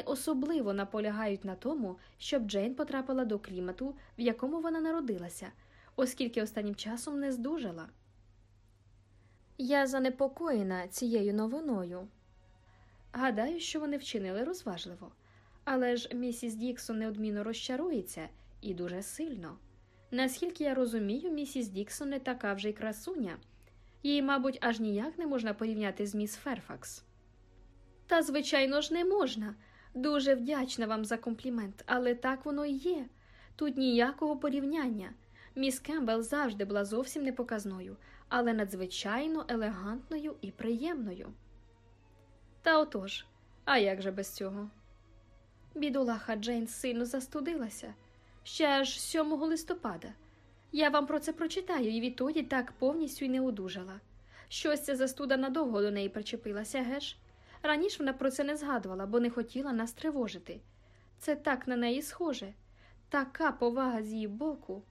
особливо наполягають на тому, щоб Джейн потрапила до клімату, в якому вона народилася, оскільки останнім часом не здужала. Я занепокоєна цією новиною. Гадаю, що вони вчинили розважливо, але ж місіс Діксон неодмінно розчарується і дуже сильно. Наскільки я розумію, місіс Діксон не така вже й красуня, її, мабуть, аж ніяк не можна порівняти з міс Ферфакс. Та, звичайно ж, не можна. Дуже вдячна вам за комплімент, але так воно і є. Тут ніякого порівняння. Міс Кембл завжди була зовсім непоказною, але надзвичайно елегантною і приємною. Та отож, а як же без цього? Бідолаха Джейн сильно застудилася ще аж 7 листопада. Я вам про це прочитаю і відтоді так повністю й не одужала. Щось ця застуда надовго до неї причепилася, геш? Раніше вона про це не згадувала, бо не хотіла нас тривожити. Це так на неї схоже, така повага з її боку.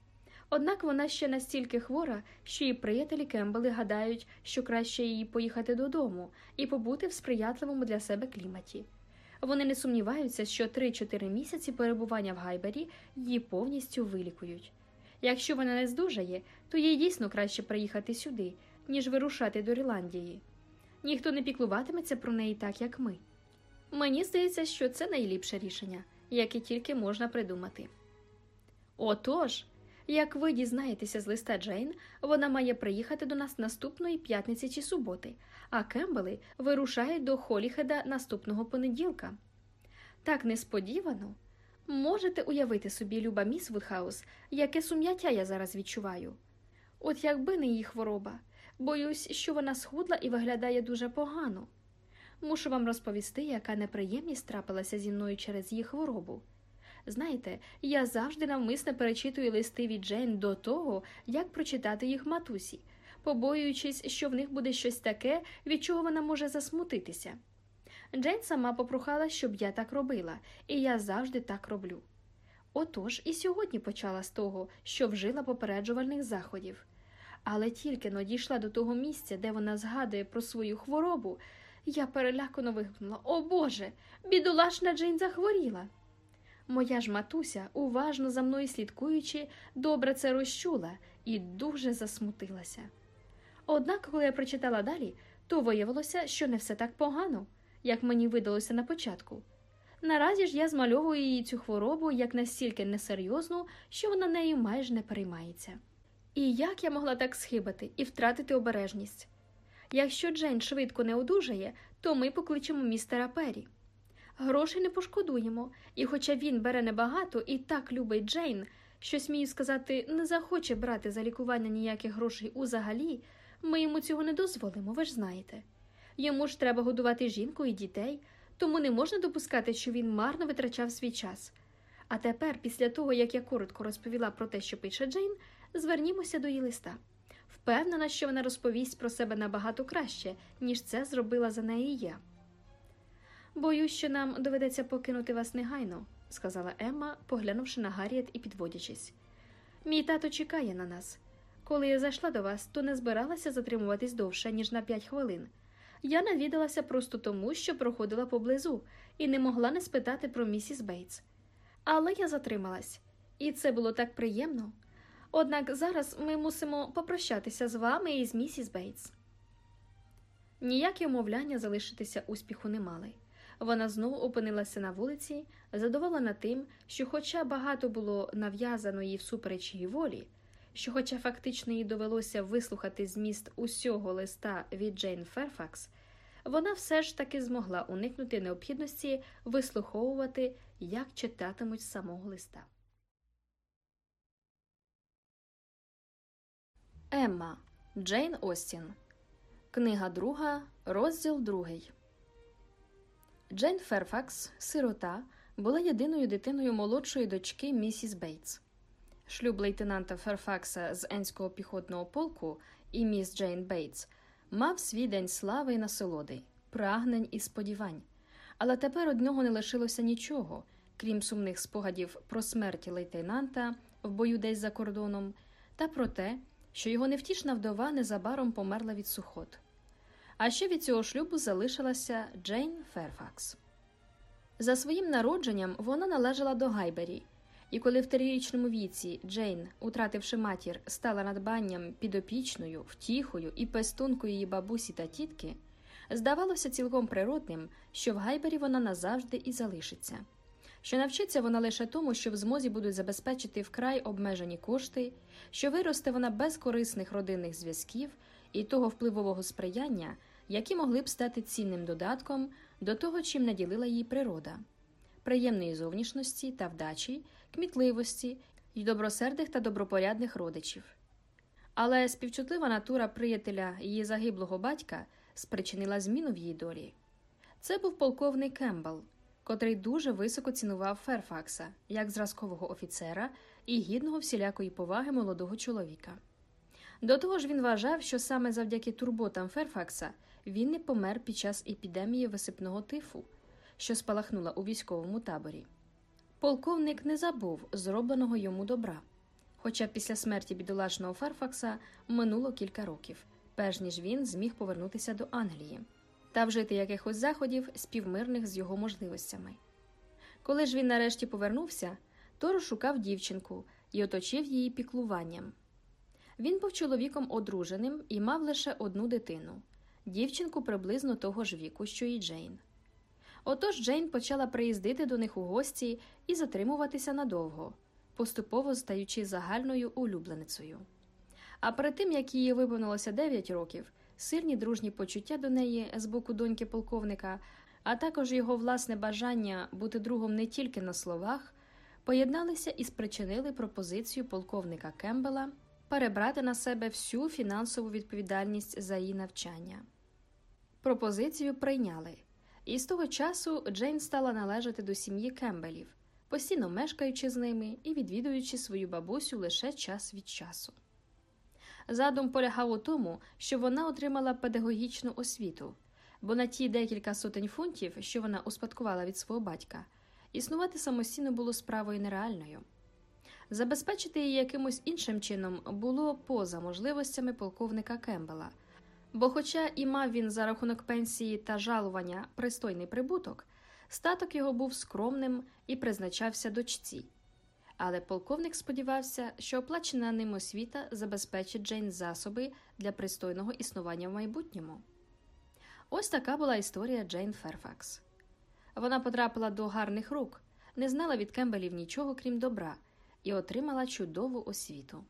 Однак вона ще настільки хвора, що її приятелі Кембели гадають, що краще їй поїхати додому і побути в сприятливому для себе кліматі. Вони не сумніваються, що 3-4 місяці перебування в Гайбері її повністю вилікують. Якщо вона не здужає, то їй дійсно краще приїхати сюди, ніж вирушати до Ірландії. Ніхто не піклуватиметься про неї так, як ми. Мені здається, що це найліпше рішення, яке тільки можна придумати. Отож, як ви дізнаєтеся з листа Джейн, вона має приїхати до нас наступної п'ятниці чи суботи, а Кембели вирушають до Холіхеда наступного понеділка. Так несподівано. Можете уявити собі, люба міс Вудхаус, яке сум'яття я зараз відчуваю. От якби не її хвороба, боюсь, що вона схудла і виглядає дуже погано. Мушу вам розповісти, яка неприємність трапилася зі мною через її хворобу. Знаєте, я завжди навмисно перечитую листи від Джейн до того, як прочитати їх матусі, побоюючись, що в них буде щось таке, від чого вона може засмутитися. Джейн сама попрохала, щоб я так робила, і я завжди так роблю. Отож, і сьогодні почала з того, що вжила попереджувальних заходів. Але тільки но дійшла до того місця, де вона згадує про свою хворобу, я перелякано вигукнула О Боже, бідолашна Джейн захворіла. Моя ж матуся, уважно за мною слідкуючи, добре це розчула і дуже засмутилася. Однак, коли я прочитала далі, то виявилося, що не все так погано, як мені видалося на початку. Наразі ж я змальовую її цю хворобу як настільки несерйозну, що вона нею майже не переймається. І як я могла так схибати і втратити обережність? Якщо Джейн швидко не одужає, то ми покличемо містера Перрі. Грошей не пошкодуємо, і, хоча він бере небагато і так любить Джейн, що, смію сказати, не захоче брати за лікування ніяких грошей узагалі, ми йому цього не дозволимо, ви ж знаєте. Йому ж треба годувати жінку і дітей, тому не можна допускати, що він марно витрачав свій час. А тепер, після того, як я коротко розповіла про те, що пише Джейн, звернімося до її листа. Впевнена, що вона розповість про себе набагато краще, ніж це зробила за неї я. Боюсь, що нам доведеться покинути вас негайно, сказала Емма, поглянувши на Гарріет і підводячись. Мій тато чекає на нас. Коли я зайшла до вас, то не збиралася затримуватись довше, ніж на п'ять хвилин. Я навідалася просто тому, що проходила поблизу, і не могла не спитати про місіс Бейтс. Але я затрималась, і це було так приємно. Однак зараз ми мусимо попрощатися з вами і з місіс Бейтс. Ніякі умовляння залишитися успіху не мали. Вона знову опинилася на вулиці, задоволена тим, що, хоча багато було нав'язано їй всупереч її волі, що, хоча фактично їй довелося вислухати зміст усього листа від Джейн Ферфакс, вона все ж таки змогла уникнути необхідності вислуховувати, як читатимуть самого листа. Емма Джейн Остін. Книга друга, розділ другий. Джейн Ферфакс, сирота, була єдиною дитиною молодшої дочки місіс Бейтс. Шлюб лейтенанта Ферфакса з Енського піхотного полку і міс Джейн Бейтс мав свій день слави і насолоди, прагнень і сподівань. Але тепер од нього не лишилося нічого, крім сумних спогадів про смерть лейтенанта в бою десь за кордоном, та про те, що його невтішна вдова незабаром померла від сухот. А ще від цього шлюбу залишилася Джейн Ферфакс. За своїм народженням вона належала до Гайбері, і коли в трирічному віці Джейн, утративши матір, стала надбанням, підопічною, втіхою і пестункою її бабусі та тітки, здавалося цілком природним, що в Гайбері вона назавжди і залишиться. Що навчиться вона лише тому, що в змозі будуть забезпечити вкрай обмежені кошти, що виросте вона без корисних родинних зв'язків і того впливового сприяння, які могли б стати цінним додатком до того, чим наділила її природа, приємної зовнішності та вдачі, кмітливості й добросердих та добропорядних родичів. Але співчутлива натура приятеля її загиблого батька спричинила зміну в її долі. Це був полковник Кембл, котрий дуже високо цінував Ферфакса як зразкового офіцера і гідного всілякої поваги молодого чоловіка. До того ж, він вважав, що саме завдяки турботам Ферфакса він не помер під час епідемії висипного тифу, що спалахнула у військовому таборі. Полковник не забув зробленого йому добра. Хоча після смерті бідолашного Ферфакса минуло кілька років, перш ніж він зміг повернутися до Англії та вжити якихось заходів співмирних з його можливостями. Коли ж він нарешті повернувся, то розшукав дівчинку і оточив її піклуванням. Він був чоловіком одруженим і мав лише одну дитину дівчинку приблизно того ж віку, що і Джейн. Отож Джейн почала приїздити до них у гості і затримуватися надовго, поступово стаючи загальною улюбленицею. А перед тим як їй виповнилося 9 років, сильні дружні почуття до неї з боку доньки полковника, а також його власне бажання бути другом не тільки на словах, поєдналися і спричинили пропозицію полковника Кембела перебрати на себе всю фінансову відповідальність за її навчання. Пропозицію прийняли, і з того часу Джейн стала належати до сім'ї Кембелів, постійно мешкаючи з ними і відвідуючи свою бабусю лише час від часу. Задум полягав у тому, що вона отримала педагогічну освіту, бо на ті декілька сотень фунтів, що вона успадкувала від свого батька, існувати самостійно було справою нереальною. Забезпечити її якимось іншим чином було поза можливостями полковника Кембела, бо, хоча і мав він за рахунок пенсії та жалування пристойний прибуток, статок його був скромним і призначався дочці. Але полковник сподівався, що оплачена ним освіта забезпечить Джейн засоби для пристойного існування в майбутньому. Ось така була історія Джейн Ферфакс. Вона потрапила до гарних рук, не знала від Кембелів нічого крім добра і отримала чудову освіту.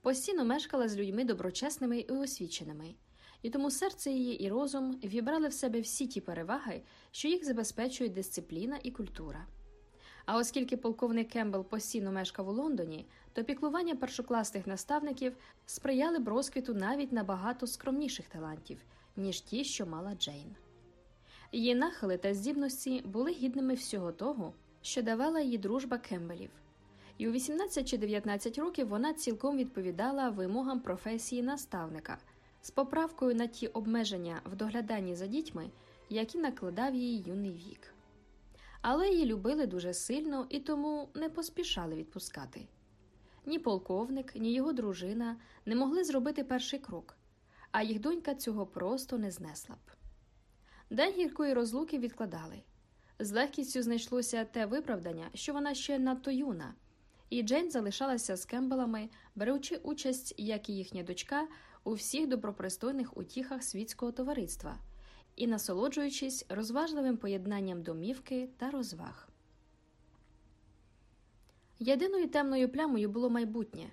Постійно мешкала з людьми доброчесними і освіченими, і тому серце її і розум ввібрали в себе всі ті переваги, що їх забезпечують дисципліна і культура. А оскільки полковник Кембл постійно мешкав у Лондоні, то піклування першокласних наставників сприяли б розквіту навіть набагато скромніших талантів, ніж ті, що мала Джейн. Її нахили та здібності були гідними всього того, що давала її дружба Кембелів, і у 18 чи 19 років вона цілком відповідала вимогам професії наставника з поправкою на ті обмеження в догляданні за дітьми, які накладав її юний вік але її любили дуже сильно і тому не поспішали відпускати. Ні полковник, ні його дружина не могли зробити перший крок, а їх донька цього просто не знесла б. День гіркої розлуки відкладали. З легкістю знайшлося те виправдання, що вона ще надто юна, і Джейн залишалася з Кембелами, беручи участь, як і їхня дочка, у всіх добропристойних утіхах світського товариства і насолоджуючись розважливим поєднанням домівки та розваг. Єдиною темною плямою було майбутнє,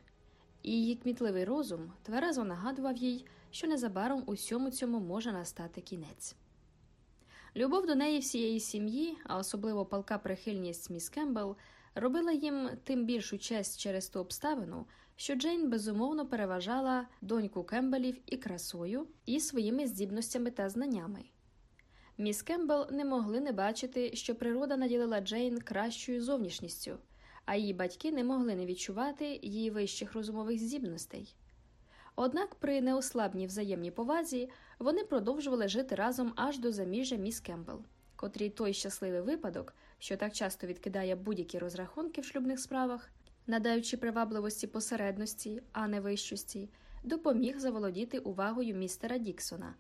і її кмітливий розум тверезо нагадував їй, що незабаром усьому цьому може настати кінець. Любов до неї всієї сім'ї, а особливо палка прихильність міс Кембл, робила їм тим більшу честь через ту обставину, що Джейн безумовно переважала доньку Кембелів і красою, і своїми здібностями та знаннями. Міс Кембл не могли не бачити, що природа наділила Джейн кращою зовнішністю, а її батьки не могли не відчувати її вищих розумових здібностей. Однак при неослабній взаємній повазі вони продовжували жити разом аж до заміжжя міс Кембл, котрій той щасливий випадок, що так часто відкидає будь-які розрахунки в шлюбних справах, надаючи привабливості посередності, а не вищості, допоміг заволодіти увагою містера Діксона,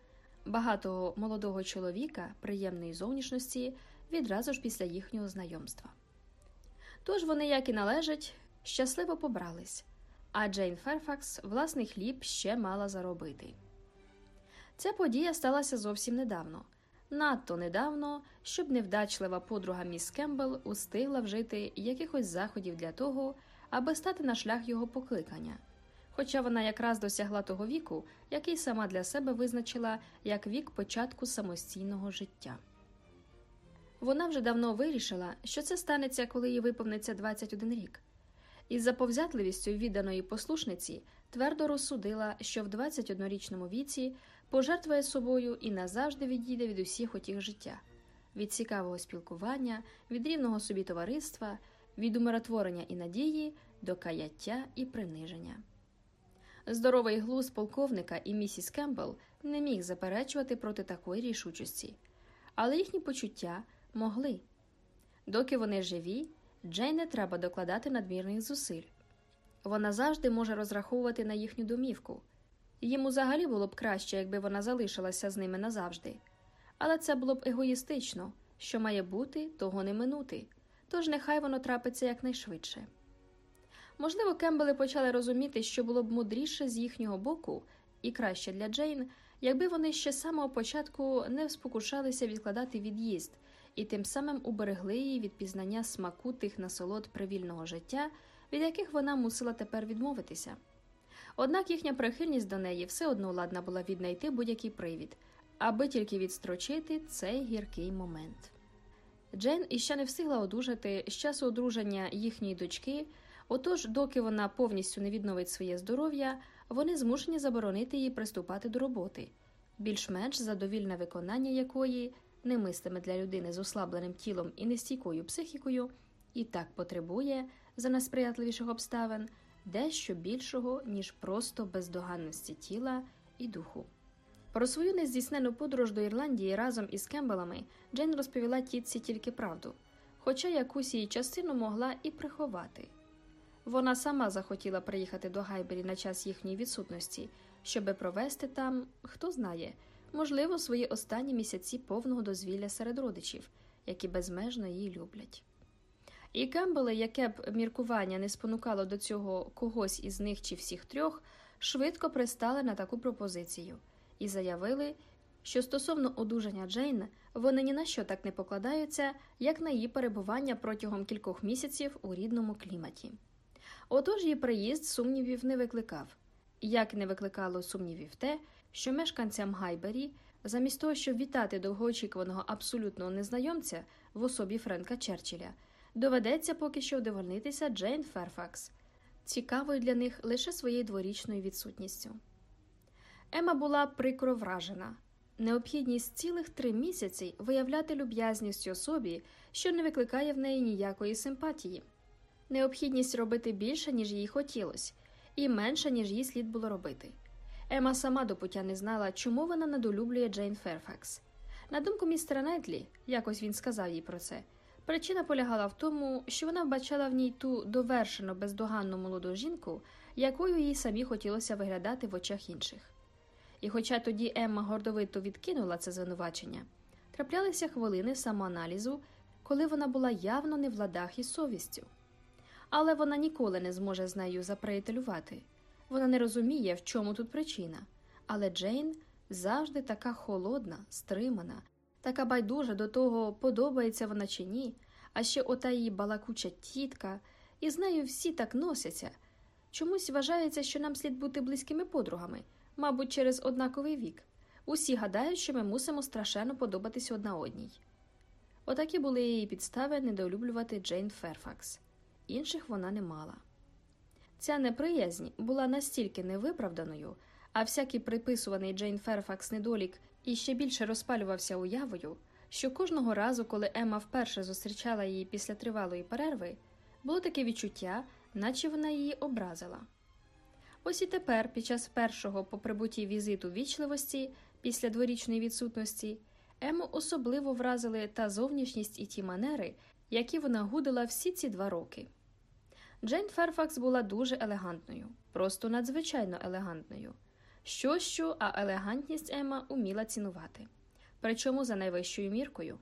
багатого молодого чоловіка приємної зовнішності, відразу ж після їхнього знайомства. Тож вони, як і належать, щасливо побрались, а Джейн Ферфакс власний хліб ще мала заробити. Ця подія сталася зовсім недавно, надто недавно, щоб невдачлива подруга міс Кембл устигла вжити якихось заходів для того, аби стати на шлях його покликання. Хоча вона якраз досягла того віку, який сама для себе визначила як вік початку самостійного життя. Вона вже давно вирішила, що це станеться, коли їй виповниться 21 рік. Із заповзятливістю відданої послушниці твердо розсудила, що в 21-річному віці пожертвує собою і назавжди відійде від усіх отіх життя, від цікавого спілкування, від рівного собі товариства, від умиротворення і надії до каяття і приниження. Здоровий глузд полковника і місіс Кембл не міг заперечувати проти такої рішучості, але їхні почуття могли. Доки вони живі, Джейн не треба докладати надмірних зусиль. Вона завжди може розраховувати на їхню домівку. Їм взагалі було б краще, якби вона залишилася з ними назавжди. Але це було б егоїстично, що має бути, того не минути, тож нехай воно трапиться якнайшвидше. Можливо, Кембели почали розуміти, що було б мудріше з їхнього боку і краще для Джейн, якби вони ще з самого початку не спокушалися відкладати від'їзд і тим самим уберегли її від пізнання смаку тих насолод привільного життя, від яких вона мусила тепер відмовитися. Однак їхня прихильність до неї все одно ладна була віднайти будь-який привід, аби тільки відстрочити цей гіркий момент. Джейн іще не встигла одужати з часу одруження їхньої дочки. Отож, доки вона повністю не відновить своє здоров'я, вони змушені заборонити їй приступати до роботи, більш-менш задовільне виконання якої, немислиме для людини з ослабленим тілом і нестійкою психікою, і так потребує, за несприятливіших обставин, дещо більшого, ніж просто бездоганності тіла і духу. Про свою нездійснену подорож до Ірландії разом із Кембелами Джейн розповіла тітці тільки правду, хоча якусь її частину могла і приховати. Вона сама захотіла приїхати до Гайбері на час їхньої відсутності, щоби провести там, хто знає, можливо, свої останні місяці повного дозвілля серед родичів, які безмежно її люблять. І Кембели, яке б міркування не спонукало до цього когось із них чи всіх трьох, швидко пристали на таку пропозицію і заявили, що стосовно одужання Джейн вони ні на що так не покладаються, як на її перебування протягом кількох місяців у рідному кліматі. Отож її приїзд сумнівів не викликав, як не викликало сумнівів те, що мешканцям Гайбері, замість того, щоб вітати довгоочікуваного абсолютного незнайомця в особі Френка Черчилля, доведеться поки що вдовольнитися Джейн Ферфакс, цікавою для них лише своєю дворічною відсутністю. Ема була прикро вражена. Необхідність цілих три місяці виявляти люб'язність особі, що не викликає в неї ніякої симпатії необхідність робити більше, ніж їй хотілося, і менше, ніж їй слід було робити. Ема сама до пуття не знала, чому вона недолюблює Джейн Ферфакс. На думку містера Нетлі, якось він сказав їй про це. Причина полягала в тому, що вона вбачала в ній ту довершено бездоганну молоду жінку, якою їй самі хотілося виглядати в очах інших. І хоча тоді Емма гордовито відкинула це звинувачення, траплялися хвилини самоаналізу, коли вона була явно не в ладах із совістю але вона ніколи не зможе з нею заприятелювати. Вона не розуміє, в чому тут причина. Але Джейн завжди така холодна, стримана, така байдужа до того, подобається вона чи ні, а ще ота її балакуча тітка, і з нею всі так носяться. Чомусь вважається, що нам слід бути близькими подругами, мабуть, через однаковий вік. Усі гадають, що ми мусимо страшенно подобатись одна одній. Отакі були її підстави недолюблювати Джейн Ферфакс інших вона не мала. Ця неприязнь була настільки невиправданою, а всякий приписуваний Джейн Ферфакс недолік іще більше розпалювався уявою, що кожного разу, коли Емма вперше зустрічала її після тривалої перерви, було таке відчуття, наче вона її образила. Ось і тепер, під час першого по прибутті візиту вічливості після дворічної відсутності, Ему особливо вразили та зовнішність і ті манери, які вона гудила всі ці два роки. Джейн Ферфакс була дуже елегантною, просто надзвичайно елегантною. Що, що, а елегантність Емма уміла цінувати, причому за найвищою міркою.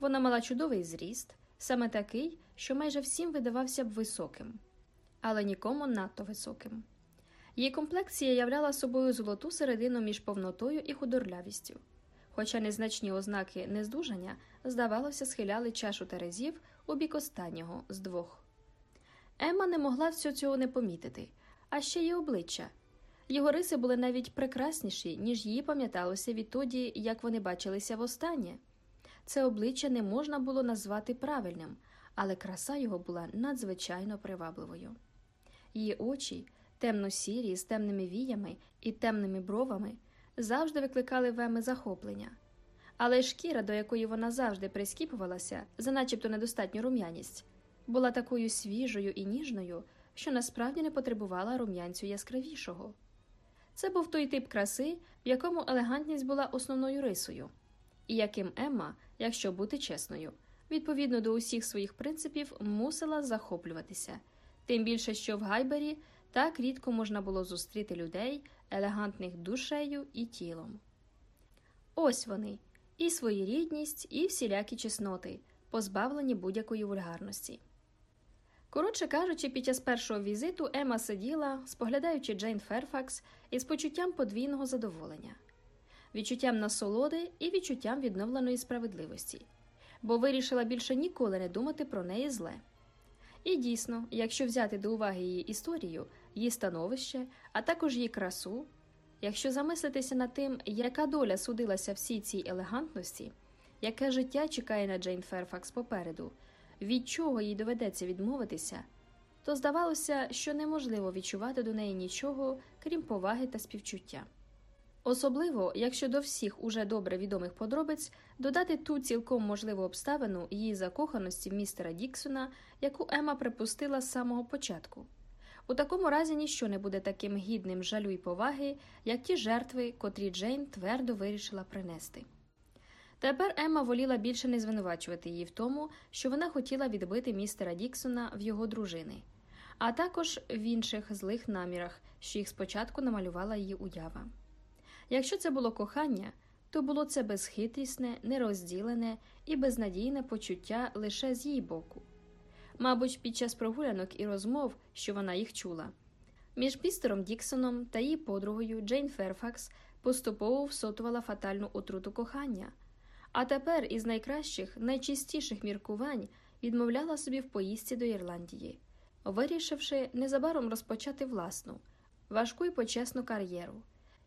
Вона мала чудовий зріст, саме такий, що майже всім видавався б високим, але нікому надто високим. Її комплекція являла собою золоту середину між повнотою і худорлявістю, хоча незначні ознаки нездужання, здавалося, схиляли чашу терезів у бік останнього з двох. Емма не могла всього цього не помітити, а ще й обличчя. Його риси були навіть прекрасніші, ніж їй пам'яталося відтоді, як вони бачилися востаннє. Це обличчя не можна було назвати правильним, але краса його була надзвичайно привабливою. Її очі, темно-сірі, з темними віями і темними бровами, завжди викликали веми захоплення. Але шкіра, до якої вона завжди прискіпувалася, за начебто недостатню рум'яність, була такою свіжою і ніжною, що насправді не потребувала рум'янцю яскравішого. Це був той тип краси, в якому елегантність була основною рисою, і яким Емма, якщо бути чесною, відповідно до усіх своїх принципів, мусила захоплюватися, тим більше, що в Гайбері так рідко можна було зустріти людей, елегантних душею і тілом. Ось вони, і своєрідність, і всілякі чесноти, позбавлені будь-якої вульгарності. Коротше кажучи, під час першого візиту Ема сиділа, споглядаючи Джейн Ферфакс із почуттям подвійного задоволення, відчуттям насолоди і відчуттям відновленої справедливості, бо вирішила більше ніколи не думати про неї зле. І дійсно, якщо взяти до уваги її історію, її становище, а також її красу, якщо замислитися над тим, яка доля судилася всій цій елегантності, яке життя чекає на Джейн Ферфакс попереду від чого їй доведеться відмовитися, то здавалося, що неможливо відчувати до неї нічого, крім поваги та співчуття. Особливо, якщо до всіх уже добре відомих подробиць додати ту цілком можливу обставину її закоханості в містера Діксона, яку Ема припустила з самого початку. У такому разі ніщо не буде таким гідним жалю й поваги, як ті жертви, котрі Джейн твердо вирішила принести. Тепер Емма воліла більше не звинувачувати її в тому, що вона хотіла відбити містера Діксона в його дружини, а також в інших злих намірах, що їх спочатку намалювала її уява. Якщо це було кохання, то було це безхитрісне, нерозділене і безнадійне почуття лише з її боку. Мабуть, під час прогулянок і розмов, що вона їх чула. Між містером Діксоном та її подругою Джейн Ферфакс поступово всотувала фатальну отруту кохання а тепер із найкращих, найчистіших міркувань відмовляла собі в поїздці до Ірландії, вирішивши незабаром розпочати власну, важку і почесну кар'єру,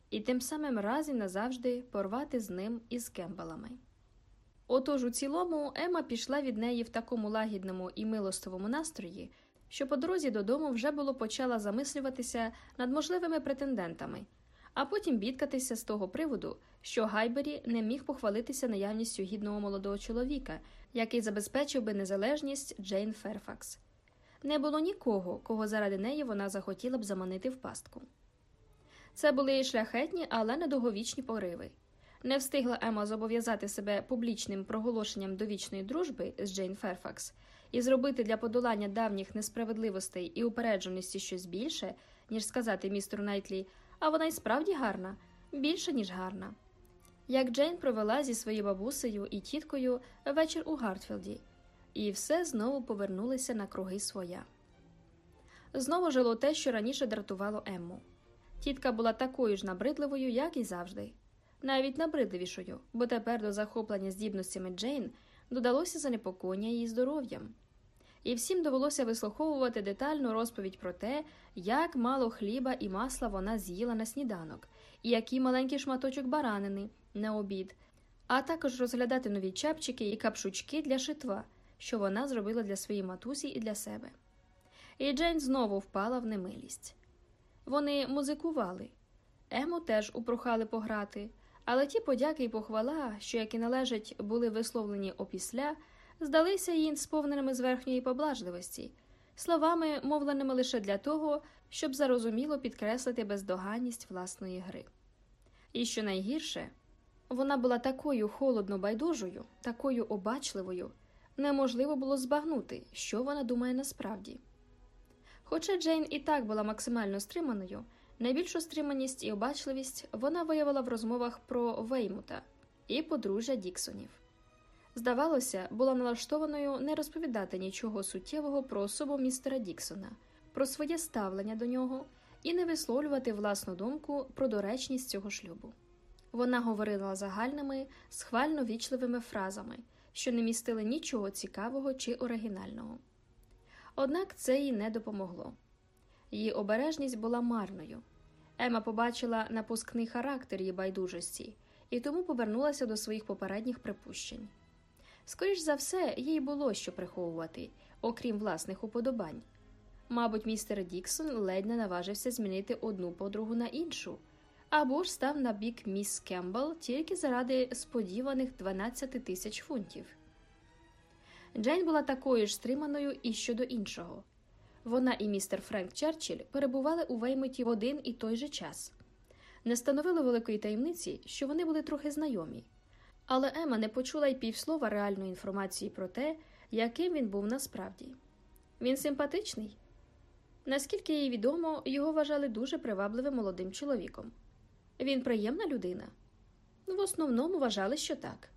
і тим самим раз і назавжди порвати з ним із кембалами. Отож у цілому Ема пішла від неї в такому лагідному і милостивому настрої, що по дорозі додому вже було почала замислюватися над можливими претендентами а потім бідкатися з того приводу, що Гайбері не міг похвалитися наявністю гідного молодого чоловіка, який забезпечив би незалежність Джейн Ферфакс. Не було нікого, кого заради неї вона захотіла б заманити в пастку. Це були шляхетні, але недовговічні пориви. Не встигла Ема зобов'язати себе публічним проголошенням довічної дружби з Джейн Ферфакс і зробити для подолання давніх несправедливостей і упередженості щось більше, ніж сказати містеру Найтлі а вона й справді гарна, більше, ніж гарна. Як Джейн провела зі своєю бабусею і тіткою вечір у Гартфілді, і все знову повернулося на круги своя. Знову жило те, що раніше дратувало Емму. Тітка була такою ж набридливою, як і завжди, навіть набридливішою, бо тепер до захоплення здібностями Джейн додалося занепокоєння її здоров'ям і всім довелося вислуховувати детальну розповідь про те, як мало хліба і масла вона з'їла на сніданок, і який маленький шматочок баранини на обід, а також розглядати нові чапчики і капшучки для шитва, що вона зробила для своєї матусі і для себе. І Джейн знову впала в немилість. Вони музикували, Ему теж упрохали пограти, але ті подяки й похвала, що, як і належать, були висловлені опісля здалися їй сповненими зверхньої поблажливості, словами, мовленими лише для того, щоб зарозуміло підкреслити бездоганність власної гри. І що найгірше, вона була такою холодно байдужою, такою обачливою, неможливо було збагнути, що вона думає насправді. Хоча Джейн і так була максимально стриманою, найбільшу стриманість і обачливість вона виявила в розмовах про Веймута і подружжя Діксонів. Здавалося, була налаштованою не розповідати нічого суттєвого про особу містера Діксона, про своє ставлення до нього і не висловлювати власну думку про доречність цього шлюбу. Вона говорила загальними, схвально вічливими фразами, що не містили нічого цікавого чи оригінального. Однак це їй не допомогло. Її обережність була марною. Ема побачила напускний характер її байдужості і тому повернулася до своїх попередніх припущень. Скоріш за все, їй було що приховувати, окрім власних уподобань. Мабуть, містер Діксон ледь не наважився змінити одну подругу на іншу, або ж став на бік міс Кембл тільки заради сподіваних 12 тисяч фунтів. Джейн була такою ж стриманою і щодо іншого. Вона і містер Френк Черчилль перебували у Веймоті в один і той же час. Не становили великої таємниці, що вони були трохи знайомі. Але Ема не почула й півслова реальної інформації про те, яким він був насправді. Він симпатичний. Наскільки їй відомо, його вважали дуже привабливим молодим чоловіком. Він приємна людина. В основному вважали, що так.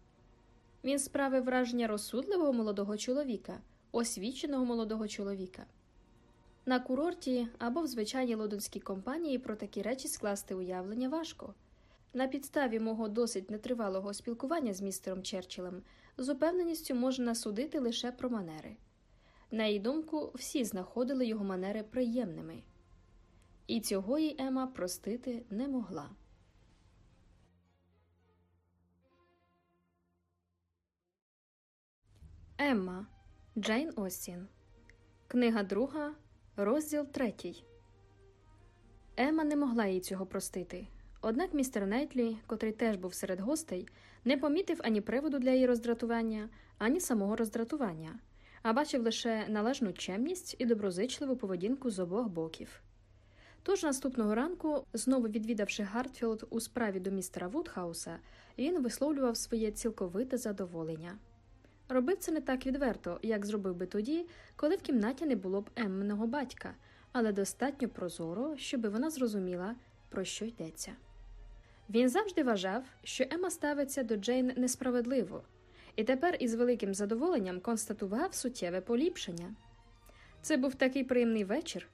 Він справив враження розсудливого молодого чоловіка, освіченого молодого чоловіка. На курорті або в звичайній лондонській компанії про такі речі скласти уявлення важко. На підставі мого досить нетривалого спілкування з містером Черчиллем з упевненістю можна судити лише про манери. На її думку, всі знаходили його манери приємними, і цього їй Ема простити не могла. Емма Джейн Остін. Книга друга, розділ третій. Емма не могла їй цього простити. Однак містер Найтлі, котрий теж був серед гостей, не помітив ані приводу для її роздратування, ані самого роздратування, а бачив лише належну чемність і доброзичливу поведінку з обох боків. Тож наступного ранку, знову відвідавши Гартфілд у справі до містера Вудхауса, він висловлював своє цілковите задоволення. Робив це не так відверто, як зробив би тоді, коли в кімнаті не було б Емменого батька, але достатньо прозоро, щоби вона зрозуміла, про що йдеться. Він завжди вважав, що Ема ставиться до Джейн несправедливо, і тепер із великим задоволенням констатував суттєве поліпшення. Це був такий приємний вечір.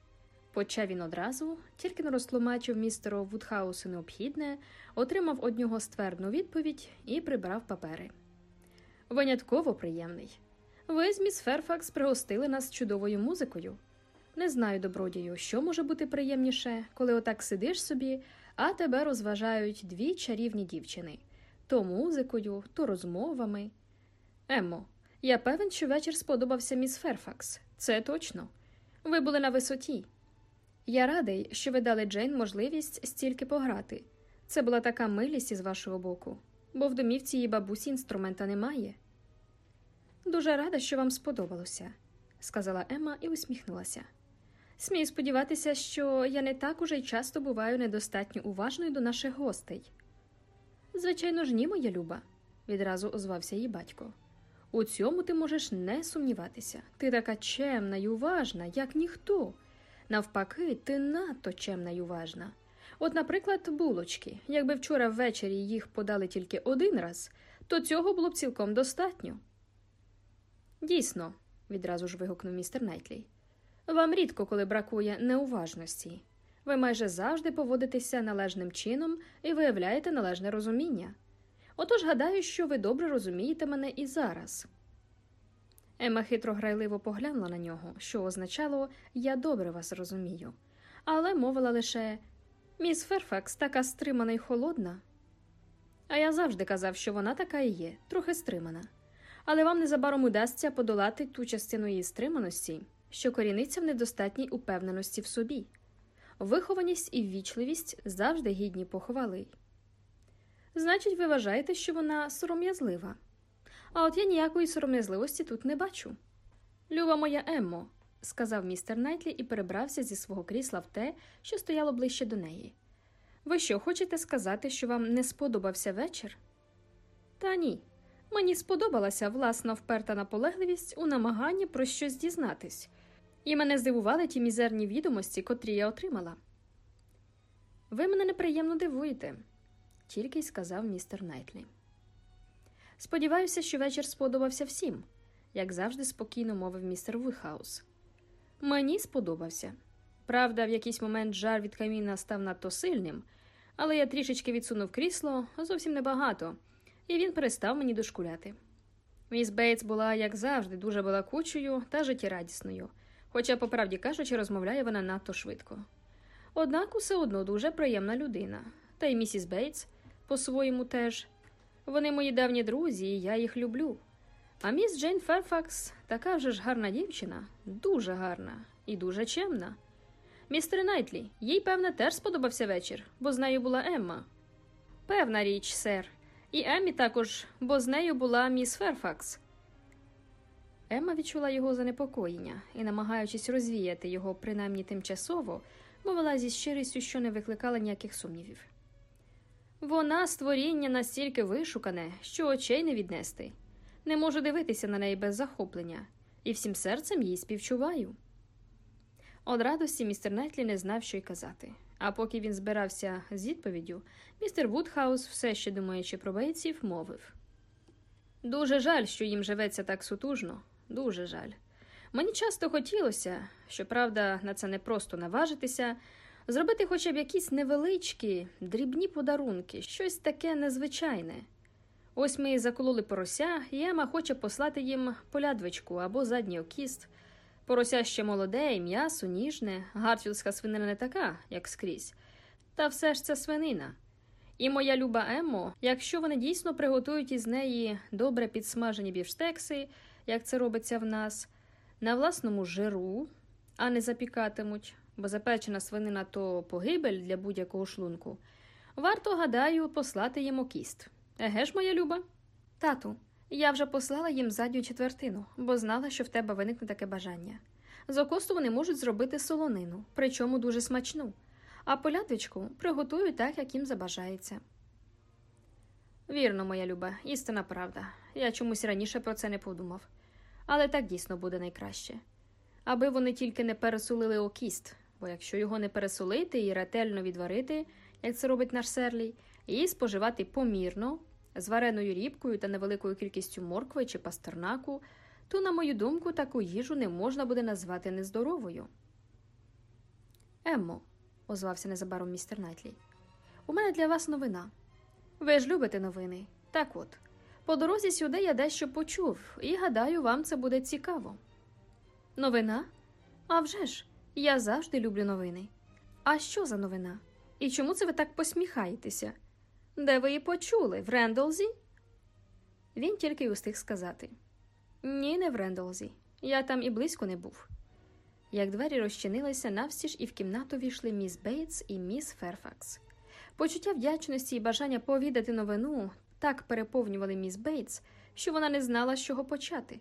Почав він одразу, тільки не розтлумачив містеру Вудхаусу необхідне, отримав од нього ствердну відповідь і прибрав папери. Винятково приємний. Ви з міс Ферфакс пригостили нас чудовою музикою. Не знаю, добродію, що може бути приємніше, коли отак сидиш собі, а тебе розважають дві чарівні дівчини то музикою, то розмовами. Еммо, я певен, що вечір сподобався міс Ферфакс. Це точно. Ви були на висоті. Я радий, що ви дали Джейн можливість стільки пограти. Це була така милість із вашого боку, бо в домівці її бабусі інструмента немає. Дуже рада, що вам сподобалося, сказала Емма і усміхнулася. Смію сподіватися, що я не так уже й часто буваю недостатньо уважною до наших гостей. Звичайно ж, ні, моя люба, відразу озвався її батько. У цьому ти можеш не сумніватися. Ти така чемна й уважна, як ніхто. Навпаки, ти надто чемна й уважна. От, наприклад, булочки. Якби вчора ввечері їх подали тільки один раз, то цього було б цілком достатньо. Дійсно, відразу ж вигукнув містер Найтлій. Вам рідко коли бракує неуважності. Ви майже завжди поводитеся належним чином і виявляєте належне розуміння. Отож гадаю, що ви добре розумієте мене і зараз. Ема хитро грайливо поглянула на нього, що означало Я добре вас розумію, але мовила лише Міс Ферфакс така стримана й холодна. А я завжди казав, що вона така і є, трохи стримана. Але вам незабаром удасться подолати ту частину її стриманості, що коріниться в недостатній упевненості в собі. Вихованість і ввічливість завжди гідні похвали. Значить, ви вважаєте, що вона сором'язлива. А от я ніякої сором'язливості тут не бачу. Люба моя Еммо, сказав містер Найтлі і перебрався зі свого крісла в те, що стояло ближче до неї. Ви що, хочете сказати, що вам не сподобався вечір? Та ні. Мені сподобалася власна вперта наполегливість у намаганні про щось дізнатись, і мене здивували ті мізерні відомості, котрі я отримала. Ви мене неприємно дивуєте, тільки й сказав містер Найтлі. Сподіваюся, що вечір сподобався всім, як завжди спокійно мовив містер Вихаус. Мені сподобався. Правда, в якийсь момент жар від каміна став надто сильним, але я трішечки відсунув крісло зовсім небагато, і він перестав мені дошкуляти. Міс Бейтс була, як завжди, дуже балакучою та життєрадісною, хоча, по правді кажучи, розмовляє вона надто швидко. Однак усе одно дуже приємна людина, та й місіс Бейтс по-своєму теж. Вони мої давні друзі, і я їх люблю. А міс Джейн Ферфакс така вже ж гарна дівчина, дуже гарна і дуже чемна. Містер Найтлі, їй, певне, теж сподобався вечір, бо з нею була Емма. Певна річ, сер. І Еммі також, бо з нею була міс Ферфакс. Емма відчула його занепокоєння і, намагаючись розвіяти його принаймні тимчасово, мовила зі щирістю, що не викликала ніяких сумнівів. Вона створіння настільки вишукане, що очей не відвести. Не можу дивитися на неї без захоплення, і всім серцем їй співчуваю. Од радості містер Найтлі не знав, що й казати. А поки він збирався з відповіддю, містер Вудхаус, все ще думаючи про Бейтсів, мовив Дуже жаль, що їм живеться так сутужно, дуже жаль. Мені часто хотілося, щоправда, на це не просто наважитися, зробити хоча б якісь невеличкі, дрібні подарунки, щось таке незвичайне. Ось ми закололи порося, і Ема хоче послати їм полядвичку або задній окіст. Порося ще молоде, і м'ясо, ніжне, гартфілдська свинина не така, як скрізь. Та все ж це свинина. І моя люба Еммо, якщо вони дійсно приготують із неї добре підсмажені бівштекси, як це робиться в нас, на власному жиру, а не запікатимуть, бо запечена свинина то погибель для будь-якого шлунку, варто, гадаю, послати їм окіст. Еге ж, моя люба? Тату, я вже послала їм задню четвертину, бо знала, що в тебе виникне таке бажання. З окосту вони можуть зробити солонину, причому дуже смачну, а полядвичку приготують так, як їм забажається. Вірно, моя люба, істина правда. Я чомусь раніше про це не подумав. Але так дійсно буде найкраще. Аби вони тільки не пересолили окіст, бо якщо його не пересолити і ретельно відварити, як це робить наш серлій, і споживати помірно, з вареною рібкою та невеликою кількістю моркви чи пастернаку, то, на мою думку, таку їжу не можна буде назвати нездоровою. Еммо, озвався незабаром містер Найтлі, у мене для вас новина. Ви ж любите новини. Так от, по дорозі сюди я дещо почув, і гадаю, вам це буде цікаво. Новина? Авжеж, я завжди люблю новини. А що за новина? І чому це ви так посміхаєтеся? Де ви її почули? В Рендолзі? Він тільки й устиг сказати Ні, не в Рендолзі. Я там і близько не був. Як двері розчинилися навстіж, і в кімнату ввійшли міс Бейтс і міс Ферфакс. Почуття вдячності і бажання повідати новину так переповнювали міс Бейтс, що вона не знала, з чого почати.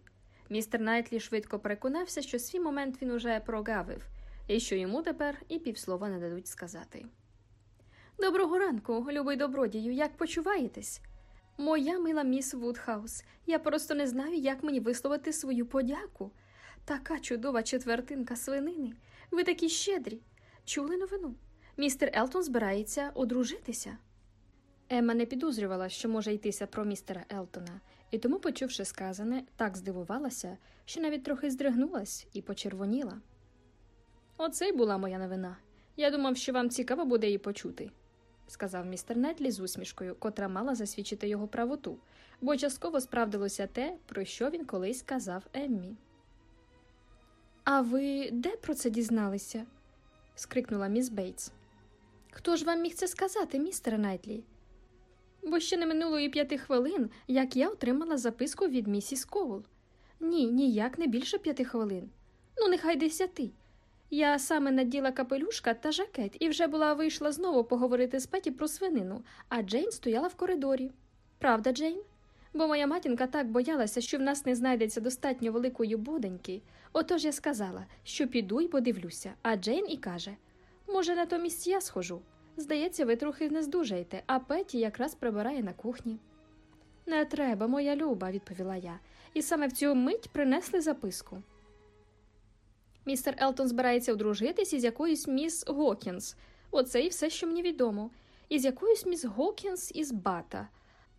Містер Найтлі швидко переконався, що свій момент він уже прогавив, і що йому тепер і півслова не дадуть сказати. Доброго ранку, любий добродію, як почуваєтесь? Моя мила міс Вудхаус, я просто не знаю, як мені висловити свою подяку. Така чудова четвертинка свинини. Ви такі щедрі. Чули новину? Містер Елтон збирається одружитися. Емма не підозрювала, що може йтися про містера Елтона, і тому, почувши сказане, так здивувалася, що навіть трохи здригнулась і почервоніла. Оце й була моя новина. Я думав, що вам цікаво буде її почути, сказав містер Нетлі з усмішкою, котра мала засвідчити його правоту, бо частково справдилося те, про що він колись казав Еммі. А ви де про це дізналися? скрикнула міс Бейтс. Хто ж вам міг це сказати, містере Найтлі? Бо ще не минуло і п'яти хвилин, як я отримала записку від місіс Коул. Ні, ніяк не більше п'яти хвилин. Ну, нехай десяти. Я саме наділа капелюшка та жакет і вже була вийшла знову поговорити з Петі про свинину, а Джейн стояла в коридорі. Правда, Джейн? Бо моя матінка так боялася, що в нас не знайдеться достатньо великої боденьки. Отож я сказала, що піду й подивлюся, а Джейн і каже може, натомість я схожу. Здається, ви трохи не здужаєте, а Петті якраз прибирає на кухні. Не треба, моя люба, відповіла я, і саме в цю мить принесли записку. Містер Елтон збирається одружитись із якоюсь міс Гокінс. Оце і все, що мені відомо. Із якоюсь міс Гокінс із Бата.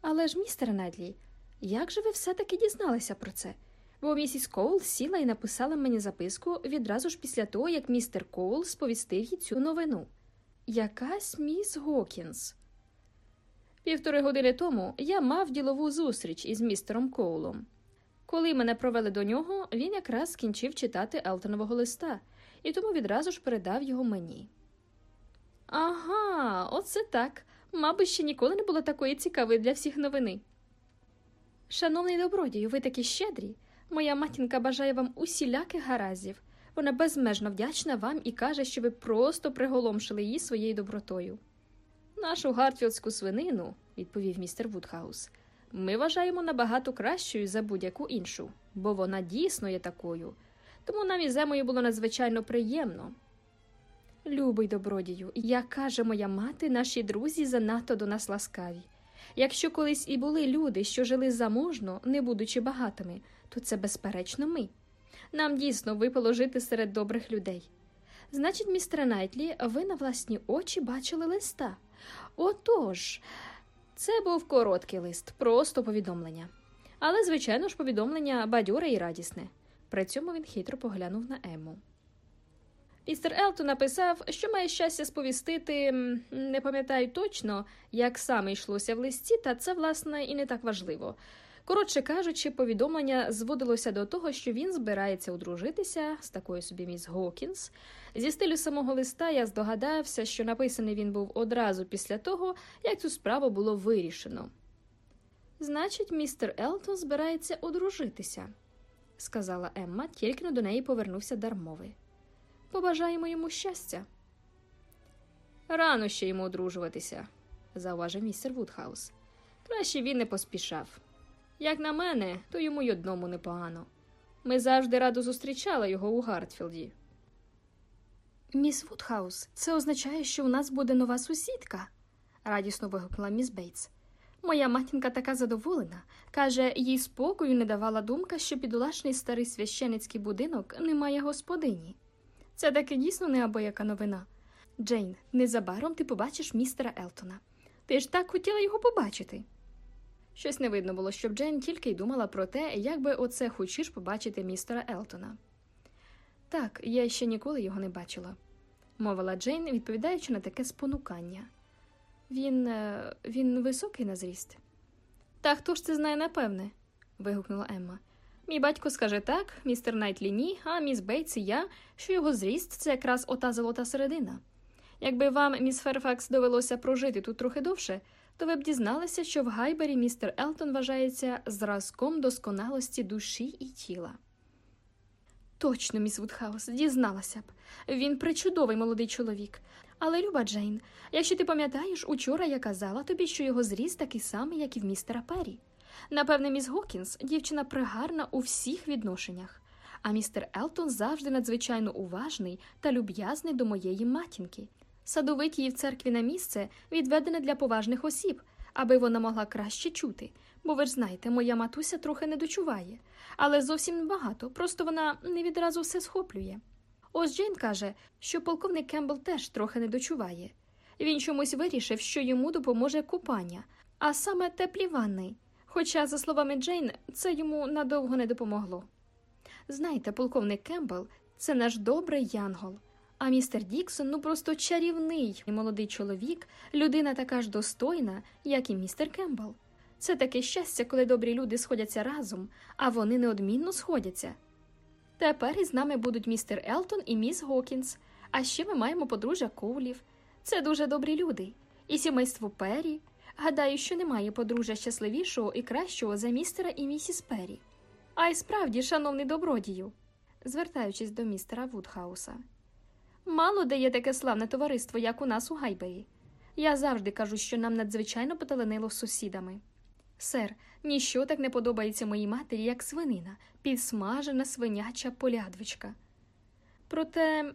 Але ж, містере Найтлі, Як же ви все-таки дізналися про це? Бо місіс Коул сіла і написала мені записку відразу ж після того, як містер Коул сповістив їй цю новину. Якась міс Гокінс. Півтори години тому я мав ділову зустріч із містером Коулом. Коли мене провели до нього, він якраз скінчив читати Елтонового листа і тому відразу ж передав його мені. Ага, оце так. Мабуть, ще ніколи не було такої цікавої для всіх новини. Шановний добродію, ви такі щедрі. Моя матінка бажає вам усіляких гараздів. Вона безмежно вдячна вам і каже, що ви просто приголомшили її своєю добротою. Нашу гартфілдську свинину, відповів містер Вудхаус, ми вважаємо набагато кращою за будь-яку іншу, бо вона дійсно є такою. Тому нам із Емою було надзвичайно приємно. Любий добродію, як каже моя мати, наші друзі занадто до нас ласкаві. Якщо колись і були люди, що жили заможно, не будучи багатими, то це безперечно ми. Нам дійсно випало жити серед добрих людей. Значить, містере Найтлі, ви на власні очі бачили листа. Отож, це був короткий лист, просто повідомлення. Але, звичайно ж, повідомлення бадьоре і радісне. При цьому він хитро поглянув на Ему. Містер Елтон написав, що має щастя сповістити, не пам'ятаю точно, як саме йшлося в листі, та це, власне, і не так важливо. Коротше кажучи, повідомлення зводилося до того, що він збирається одружитися з такою собі міс Гокінс. Зі стилю самого листа я здогадався, що написаний він був одразу після того, як цю справу було вирішено. Значить, містер Елтон збирається одружитися, сказала Емма, тільки но до неї повернувся дармови. Побажаємо йому щастя. Рано ще йому одружуватися, зауважив містер Вудхаус. Краще він не поспішав. Як на мене, то йому й одному непогано. Ми завжди радо зустрічали його у Гартфілді. Міс Вудхаус, це означає, що у нас буде нова сусідка, радісно вигукнула міс Бейтс. Моя матінка така задоволена. Каже, їй спокою не давала думка, що підупалий старий священицький будинок не має господині. Це таки дійсно неабияка новина. Джейн, незабаром ти побачиш містера Елтона. Ти ж так хотіла його побачити. Щось не видно було, щоб Джейн тільки й думала про те, як би оце хутчіш побачити містера Елтона. Так, я ще ніколи його не бачила, мовила Джейн, відповідаючи на таке спонукання. Він е, він високий на зріст. Та хто ж це знає напевне? вигукнула Емма. Мій батько скаже так, містер Найтлі ні, а міс Бейтс і я, що його зріст це якраз ота золота середина. Якби вам, міс Ферфакс, довелося прожити тут трохи довше, то ви б дізналися, що в Гайбері містер Елтон вважається зразком досконалості душі і тіла. Точно, міс Вудхаус, дізналася б. Він пречудовий молодий чоловік. Але, люба Джейн, якщо ти пам'ятаєш, учора я казала тобі, що його зріст такий самий, як і в містера Перрі. Напевне, міс Гокінс дівчина прегарна у всіх відношеннях, а містер Елтон завжди надзвичайно уважний та люб'язний до моєї матінки. Садовить її в церкві на місце відведене для поважних осіб, аби вона могла краще чути. Бо ви ж знаєте, моя матуся трохи не дочуває, але зовсім небагато, просто вона не відразу все схоплює. Ось Джейн каже, що полковник Кембл теж трохи не дочуває. Він чомусь вирішив, що йому допоможе купання, а саме теплі ванни. Хоча, за словами Джейн, це йому надовго не допомогло. Знаєте, полковник Кембл це наш добрий янгол. А містер Діксон ну просто чарівний молодий чоловік, людина така ж достойна, як і містер Кембл. Це таке щастя, коли добрі люди сходяться разом, а вони неодмінно сходяться. Тепер із нами будуть містер Елтон і міс Гокінс, а ще ми маємо подружжя Коулів. Це дуже добрі люди. І сімейство Перрі. Гадаю, що немає подружжя щасливішого і кращого за містера і місіс Перрі. А й справді, шановний добродію, звертаючись до містера Вудхауса. Мало де є таке славне товариство, як у нас у Гайбері. Я завжди кажу, що нам надзвичайно поталенило з сусідами. Сер, ніщо так не подобається моїй матері, як свинина, підсмажена свиняча полядвичка. Проте,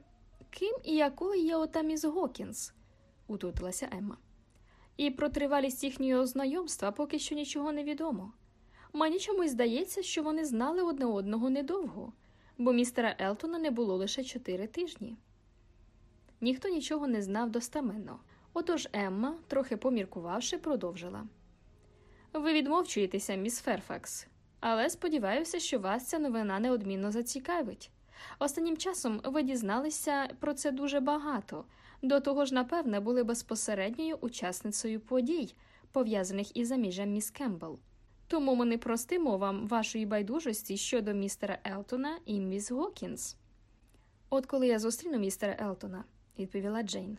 ким і якою є ота міс Гокінс? утутилася Емма. І про тривалість їхнього знайомства поки що нічого не відомо. Мені чомусь здається, що вони знали одне одного недовго, бо містера Елтона не було лише чотири тижні. Ніхто нічого не знав достаменно. Отож Емма, трохи поміркувавши, продовжила. Ви відмовчуєтеся, міс Ферфакс, але сподіваюся, що вас ця новина неодмінно зацікавить. Останнім часом ви дізналися про це дуже багато. До того ж, напевне, були безпосередньою учасницею подій, пов'язаних із заміжжям міс Кембл. Тому ми не простимо вам вашої байдужості щодо містера Елтона і міс Гокінс. От коли я зустріну містера Елтона, відповіла Джейн,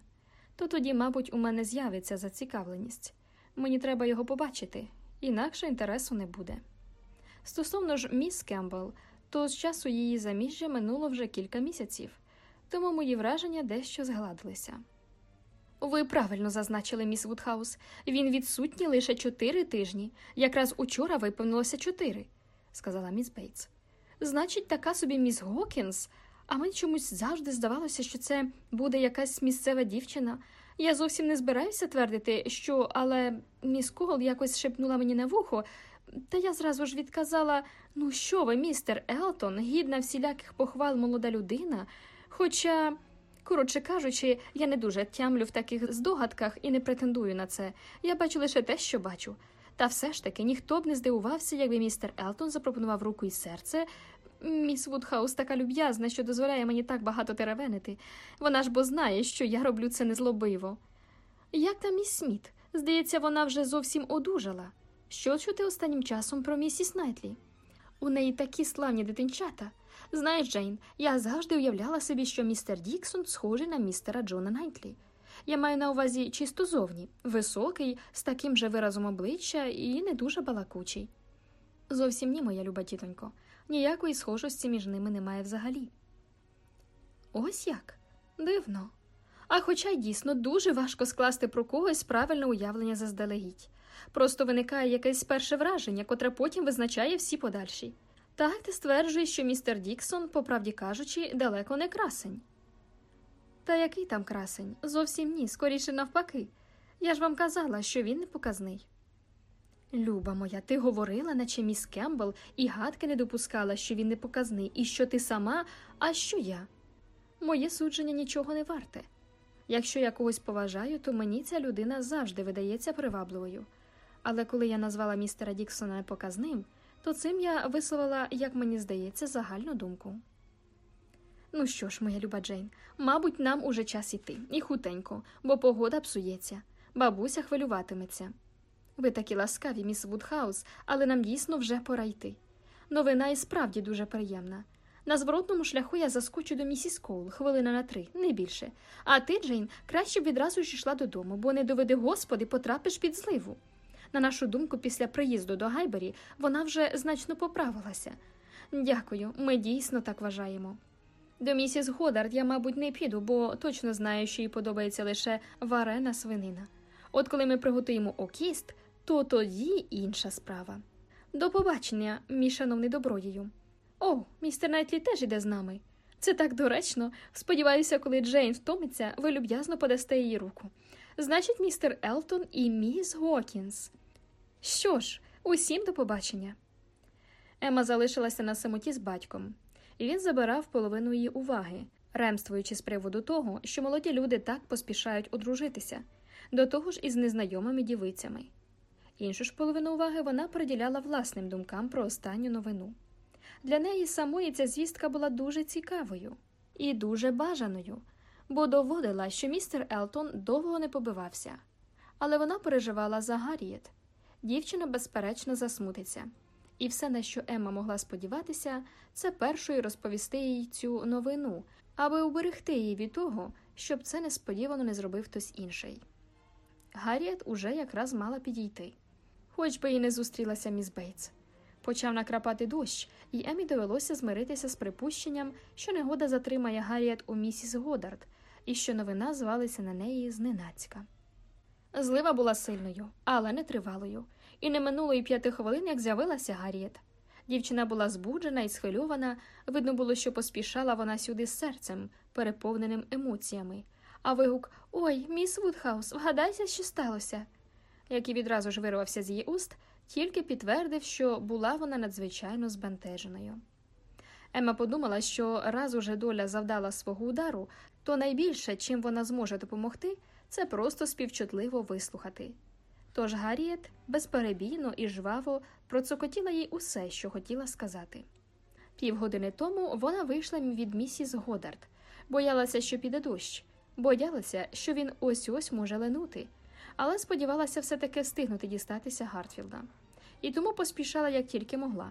то тоді, мабуть, у мене з'явиться зацікавленість. Мені треба його побачити, інакше інтересу не буде. Стосовно ж міс Кембл, то з часу її заміжжя минуло вже кілька місяців, тому мої враження дещо згладилися. Ви правильно зазначили, міс Вудхаус. Він відсутній лише чотири тижні. Якраз учора виповнилося чотири, сказала міс Бейтс. Значить, така собі міс Гокінс, а мені чомусь завжди здавалося, що це буде якась місцева дівчина. Я зовсім не збираюся твердити, що, але місіс Коул якось шепнула мені на вухо, та я зразу ж відказала: ну що ви, містер Елтон, гідна всіляких похвал молода людина. Хоча, коротше кажучи, я не дуже тямлю в таких здогадках і не претендую на це. Я бачу лише те, що бачу. Та все ж таки ніхто б не здивувався, якби містер Елтон запропонував руку і серце. Міс Вудхаус така люб'язна, що дозволяє мені так багато теревенити. Вона ж бо знає, що я роблю це незлобиво. Як там міс Сміт? Здається, вона вже зовсім одужала. Що чути останнім часом про місіс Найтлі? У неї такі славні дитинчата. Знаєш, Джейн, я завжди уявляла собі, що містер Діксон схожий на містера Джона Найтлі. Я маю на увазі чисто зовні, високий, з таким же виразом обличчя і не дуже балакучий. Зовсім ні, моя люба тітонько, ніякої схожості між ними немає взагалі. Ось як? Дивно. А хоча дійсно дуже важко скласти про когось правильне уявлення заздалегідь. Просто виникає якесь перше враження, котре потім визначає всі подальші. Так ти стверджуєш, що містер Діксон, по правді кажучи, далеко не красень. Та який там красень? Зовсім ні, скоріше навпаки. Я ж вам казала, що він не показний. Люба моя, ти говорила, наче міс Кембл, і гадки не допускала, що він не показний, і що ти сама, а що я. Моє судження нічого не варте. Якщо я когось поважаю, то мені ця людина завжди видається привабливою. Але коли я назвала містера Діксона непоказним, то цим я висловила, як мені здається, загальну думку. Ну що ж, моя люба Джейн, мабуть, нам уже час іти, і хутенько, бо погода псується, бабуся хвилюватиметься. Ви такі ласкаві, міс Вудхаус, але нам дійсно вже пора йти. Новина і справді дуже приємна. На зворотному шляху я заскочу до місіс Коул хвилина на три, не більше. А ти, Джейн, краще б відразу ж йшла додому, бо не доведи господи, потрапиш під зливу. На нашу думку, після приїзду до Гайбері вона вже значно поправилася. Дякую, ми дійсно так вважаємо. До місіс Годард я, мабуть, не піду, бо точно знаю, що їй подобається лише варена свинина. От коли ми приготуємо окіст, то тоді інша справа. До побачення, мій шановний добродію. О, містер Найтлі теж іде з нами. Це так доречно. Сподіваюся, коли Джейн втомиться, ви люб'язно подасте її руку. Значить, містер Елтон і міс Гокінс. Що ж, усім до побачення. Ема залишилася на самоті з батьком, і він забирав половину її уваги, ремствуючи з приводу того, що молоді люди так поспішають одружитися, до того ж із незнайомими дівицями. Іншу ж половину уваги вона приділяла власним думкам про останню новину. Для неї самої ця звістка була дуже цікавою і дуже бажаною, бо доводила, що містер Елтон довго не побивався, але вона переживала за Гарріет. Дівчина, безперечно, засмутиться, і все, на що Емма могла сподіватися, це першою розповісти їй цю новину, аби уберегти її від того, щоб це несподівано не зробив хтось інший. Гарріет уже якраз мала підійти, хоч би і не зустрілася міс Бейтс. Почав накрапати дощ, і Емі довелося змиритися з припущенням, що негода затримає Гарріет у місіс Годард, і що новина звалиться на неї зненацька. Злива була сильною, але не тривалою, і не минуло й п'яти хвилин, як з'явилася Гарріет. Дівчина була збуджена і схвильована, видно було, що поспішала вона сюди з серцем, переповненим емоціями. А вигук Ой, міс Вудхаус, вгадайся, що сталося, який відразу ж вирвався з її уст, тільки підтвердив, що була вона надзвичайно збентеженою. Емма подумала, що раз уже доля завдала свого удару, то найбільше, чим вона зможе допомогти, це просто співчутливо вислухати. Тож Гарріет безперебійно і жваво процокотіла їй усе, що хотіла сказати. Півгодини тому вона вийшла від місіс Годард, боялася, що піде дощ, боялася, що він ось ось може ленути, але сподівалася все таки встигнути дістатися Гартфілда, і тому поспішала як тільки могла.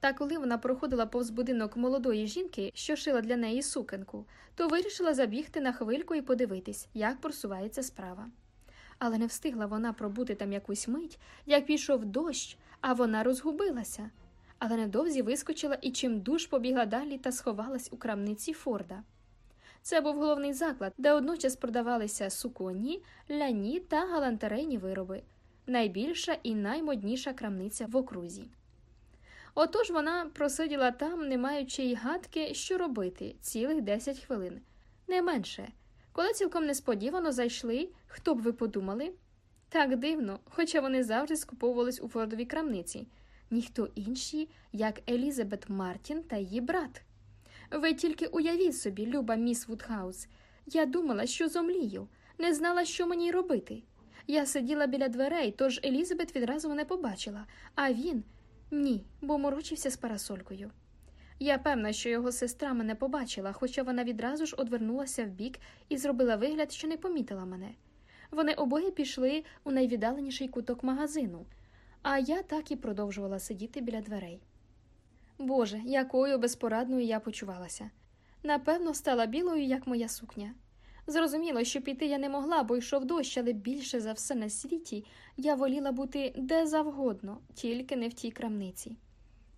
Та коли вона проходила повз будинок молодої жінки, що шила для неї сукенку, то вирішила забігти на хвильку і подивитись, як просувається справа. Але не встигла вона пробути там якусь мить, як пішов дощ, а вона розгубилася. Але невдовзі вискочила і чим душ побігла далі та сховалась у крамниці Форда. Це був головний заклад, де одночас продавалися суконні, ляні та галантерейні вироби, найбільша і наймодніша крамниця в окрузі. Отож вона просиділа там, не маючи й гадки, що робити, цілих 10 хвилин, не менше. Коли цілком несподівано зайшли, хто б ви подумали? Так дивно, хоча вони завжди скуповувались у фордовій крамниці, ніхто інший, як Елізабет Мартін та її брат. Ви тільки уявіть собі, люба міс Вудхаус, я думала, що зомлію, не знала, що мені робити. Я сиділа біля дверей, тож Елізабет відразу мене побачила, а він ні, бо морочився з парасолькою. Я певна, що його сестра мене побачила, хоча вона відразу ж одвернулася вбік і зробила вигляд, що не помітила мене. Вони обоє пішли у найвіддаленіший куток магазину, а я так і продовжувала сидіти біля дверей. Боже, якою безпорадною я почувалася. Напевно, стала білою, як моя сукня. Зрозуміло, що піти я не могла, бо йшов дощ, але більше за все на світі я воліла бути де завгодно, тільки не в тій крамниці.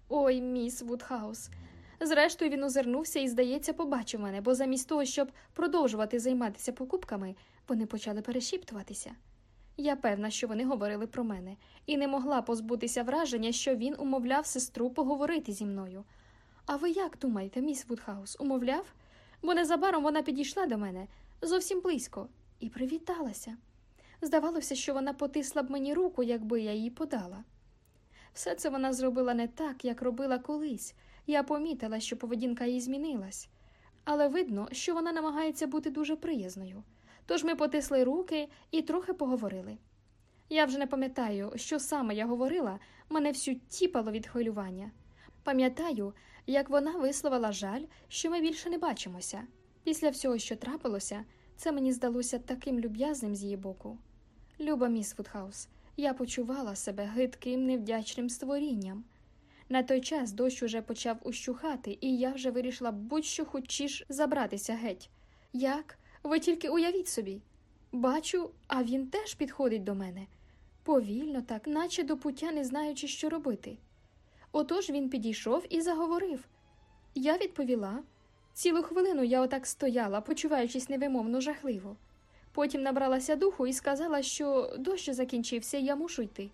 Ой, міс Вудхаус. Зрештою, він озирнувся і, здається, побачив мене, бо замість того, щоб продовжувати займатися покупками, вони почали перешіптуватися. Я певна, що вони говорили про мене, і не могла позбутися враження, що він умовляв сестру поговорити зі мною. А ви як думаєте, міс Вудхаус, умовляв? Бо незабаром вона підійшла до мене зовсім близько і привіталася. Здавалося, що вона потисла б мені руку, якби я її подала. Все це вона зробила не так, як робила колись. Я помітила, що поведінка їй змінилась, але видно, що вона намагається бути дуже приязною. Тож ми потисли руки і трохи поговорили. Я вже не пам'ятаю, що саме я говорила, мене всю тіпало від хвилювання. Пам'ятаю, як вона висловила жаль, що ми більше не бачимося. Після всього, що трапилося, це мені здалося таким люб'язним з її боку. Люба міс Вудхаус, я почувала себе гидким, невдячним створінням. На той час дощ уже почав ущухати, і я вже вирішила будь-що хочіш забратися геть. Як? Ви тільки уявіть собі. Бачу, а він теж підходить до мене. Повільно так, наче до пуття не знаючи, що робити. Отож він підійшов і заговорив. Я відповіла. Цілу хвилину я отак стояла, почуваючись невимовно жахливо. Потім набралася духу і сказала, що дощ закінчився, і я мушу йти.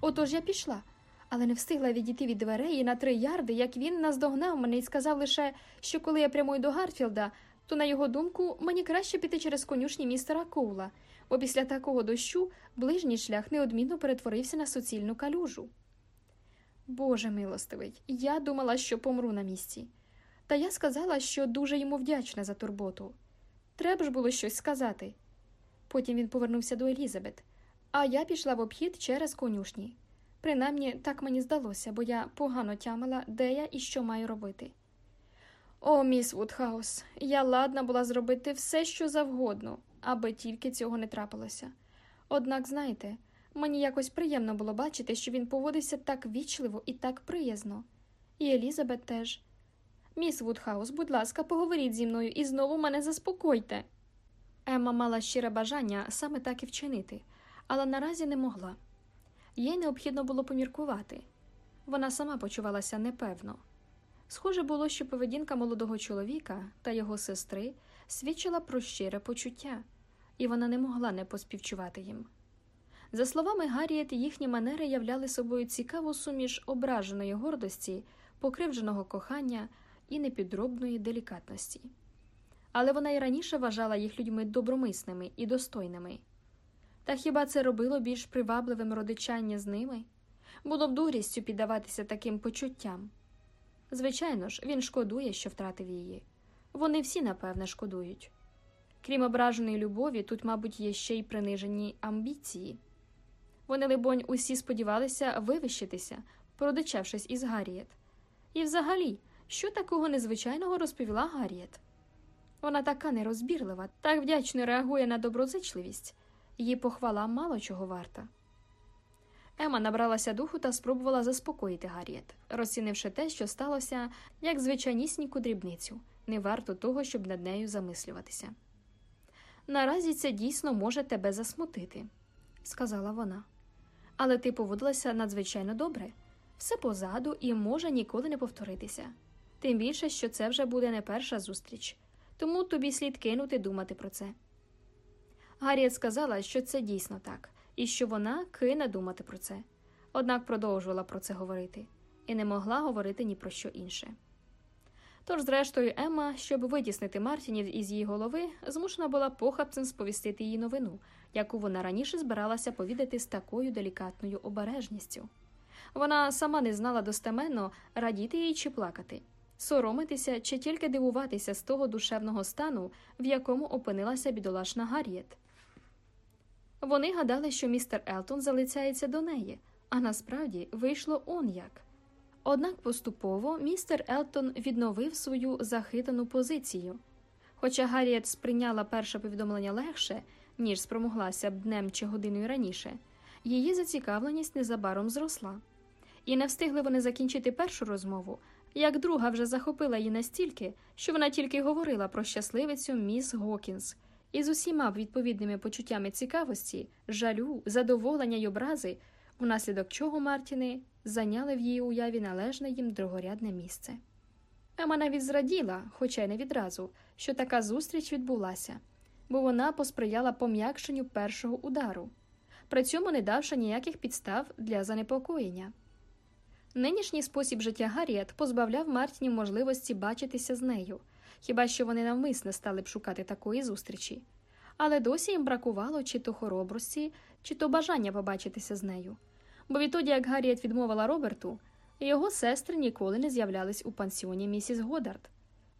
Отож я пішла, але не встигла відійти від дверей на три ярди, як він наздогнав мене і сказав лише, що коли я прямую до Гартфілда, то, на його думку, мені краще піти через конюшні містера Коула, бо після такого дощу ближній шлях неодмінно перетворився на суцільну калюжу. Боже милостивий, я думала, що помру на місці. Та я сказала, що дуже йому вдячна за турботу. Треба ж було щось сказати. Потім він повернувся до Елізабет, а я пішла в обхід через конюшні. Принаймні, так мені здалося, бо я погано тямила, де я і що маю робити. О, міс Вудхаус, я ладна була зробити все, що завгодно, аби тільки цього не трапилося. Однак, знаєте, мені якось приємно було бачити, що він поводився так вічливо і так приязно. І Елізабет теж. Міс Вудхаус, будь ласка, поговоріть зі мною і знову мене заспокойте. Емма мала щире бажання саме так і вчинити, але наразі не могла. Їй необхідно було поміркувати. Вона сама почувалася непевно. Схоже було, що поведінка молодого чоловіка та його сестри свідчила про щире почуття, і вона не могла не поспівчувати їм. За словами Гарріет, їхні манери являли собою цікаву суміш ображеної гордості, покривдженого кохання і непідробної делікатності. Але вона й раніше вважала їх людьми добромисними і достойними. Та хіба це робило більш привабливим родичання з ними? Було б дурістю піддаватися таким почуттям. Звичайно ж, він шкодує, що втратив її. Вони всі, напевне, шкодують. Крім ображеної любові, тут, мабуть, є ще й принижені амбіції. Вони, либонь, усі сподівалися вивищитися, продичавшись із Гарріет. І взагалі, що такого незвичайного розповіла Гарріет? Вона така нерозбірлива, так вдячно реагує на доброзичливість, її похвала мало чого варта. Ема набралася духу та спробувала заспокоїти Гарріет, розцінивши те, що сталося, як звичайнісіньку дрібницю, не варто того, щоб над нею замислюватися. Наразі це дійсно може тебе засмутити, сказала вона. Але ти поводилася надзвичайно добре, все позаду і може ніколи не повторитися. Тим більше, що це вже буде не перша зустріч, тому тобі слід кинути думати про це. Гарріет сказала, що це дійсно так, і що вона кине думати про це, однак продовжувала про це говорити і не могла говорити ні про що інше. Тож, зрештою, Емма, щоб витіснити Мартінів із її голови, змушена була похапцем сповістити її новину, яку вона раніше збиралася повідати з такою делікатною обережністю. Вона сама не знала достеменно, радіти їй чи плакати, соромитися чи тільки дивуватися з того душевного стану, в якому опинилася бідолашна Гарріет. Вони гадали, що містер Елтон залицяється до неї, а насправді вийшло он як. Однак поступово містер Елтон відновив свою захитану позицію. Хоча Гарріет сприйняла перше повідомлення легше, ніж спромоглася б днем чи годиною раніше, її зацікавленість незабаром зросла. І не встигли вони закінчити першу розмову, як друга вже захопила її настільки, що вона тільки говорила про щасливицю міс Гокінс, і з усіма відповідними почуттями цікавості, жалю, задоволення й образи, внаслідок чого Мартіни зайняли в її уяві належне їм другорядне місце. Ема навіть зраділа, хоча й не відразу, що така зустріч відбулася, бо вона посприяла пом'якшенню першого удару, при цьому не давши ніяких підстав для занепокоєння. Нинішній спосіб життя Гарріет позбавляв Мартінів можливості бачитися з нею, хіба що вони навмисне стали б шукати такої зустрічі, але досі їм бракувало чи то хоробрості, чи то бажання побачитися з нею. Бо відтоді, як Гарріет відмовила Роберту, його сестри ніколи не з'являлись у пансіоні місіс Годард.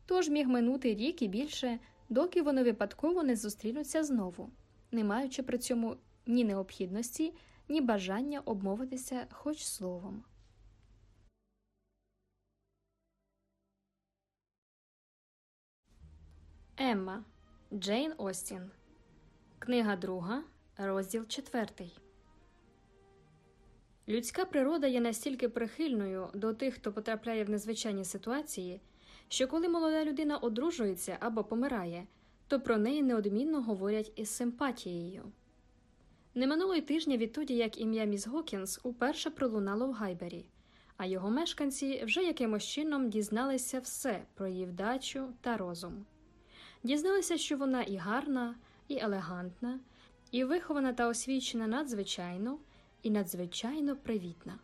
Тож міг минути рік і більше, доки вони випадково не зустрінуться знову, не маючи при цьому ні необхідності, ні бажання обмовитися хоч словом. Емма Джейн Остін. Книга друга, розділ четвертий. Людська природа є настільки прихильною до тих, хто потрапляє в незвичайні ситуації, що коли молода людина одружується або помирає, то про неї неодмінно говорять із симпатією. Не минуло й тижня відтоді, як ім'я міс Гокінс уперше пролунало в Гайбері, а його мешканці вже якимось чином дізналися все про її вдачу та розум. Дізналися, що вона і гарна, і елегантна, і вихована та освічена надзвичайно, і надзвичайно привітна.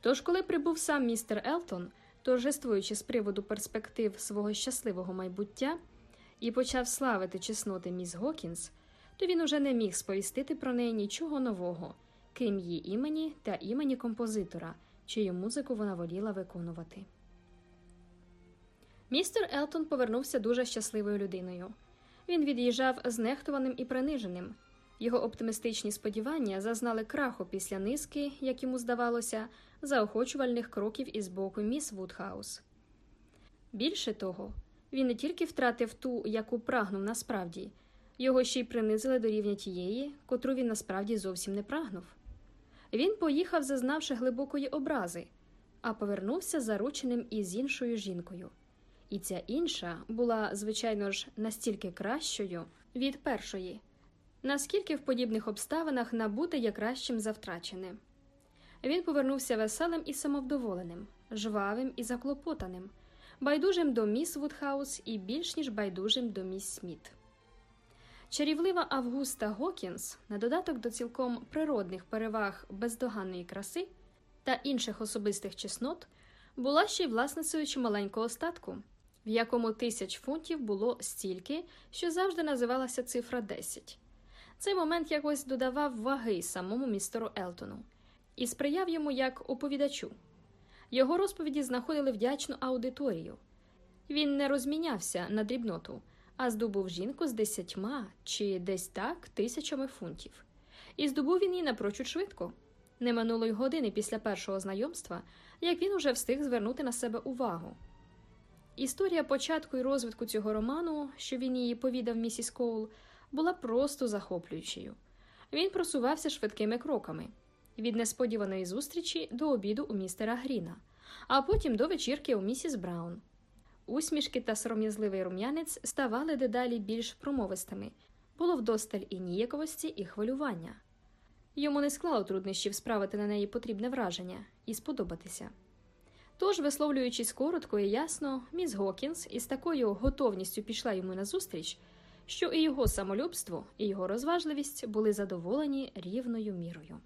Тож, коли прибув сам містер Елтон, торжествуючи з приводу перспектив свого щасливого майбуття, і почав славити чесноти міс Гокінс, то він уже не міг сповістити про неї нічого нового, крім її імені та імені композитора, чию музику вона воліла виконувати. Містер Елтон повернувся дуже щасливою людиною. Він від'їжджав знехтуваним і приниженим. Його оптимістичні сподівання зазнали краху після низки, як йому здавалося, заохочувальних кроків із боку міс Вудхаус. Більше того, він не тільки втратив ту, яку прагнув насправді, його ще й принизили до рівня тієї, котру він насправді зовсім не прагнув. Він поїхав, зазнавши глибокої образи, а повернувся зарученим із іншою жінкою. І ця інша була, звичайно ж, настільки кращою від першої, наскільки в подібних обставинах набути є кращим за втрачене. Він повернувся веселим і самовдоволеним, жвавим і заклопотаним, байдужим до міс Вудхаус і більш ніж байдужим до міс Сміт. Чарівлива Августа Гокінс, на додаток до цілком природних переваг бездоганної краси та інших особистих чеснот, була ще й власницею чималенького статку в якому тисяч фунтів було стільки, що завжди називалася цифра 10. Цей момент якось додавав ваги самому містеру Елтону і сприяв йому як оповідачу. Його розповіді знаходили вдячну аудиторію. Він не розмінявся на дрібноту, а здобув жінку з десятьма чи десь так тисячами фунтів. і здобув він її напрочуд швидко. Не минуло й години після першого знайомства, як він уже встиг звернути на себе увагу. Історія початку і розвитку цього роману, що він її повідав місіс Коул, була просто захоплюючою. Він просувався швидкими кроками від несподіваної зустрічі до обіду у містера Гріна, а потім до вечірки у місіс Браун. Усмішки та сором'язливий рум'янець ставали дедалі більш промовистими, було вдосталь і ніяковості, і хвилювання. Йому не склало труднощів справити на неї потрібне враження і сподобатися. Тож, висловлюючись коротко і ясно, міс Гокінс із такою готовністю пішла йому назустріч, що і його самолюбство, і його розважливість були задоволені рівною мірою.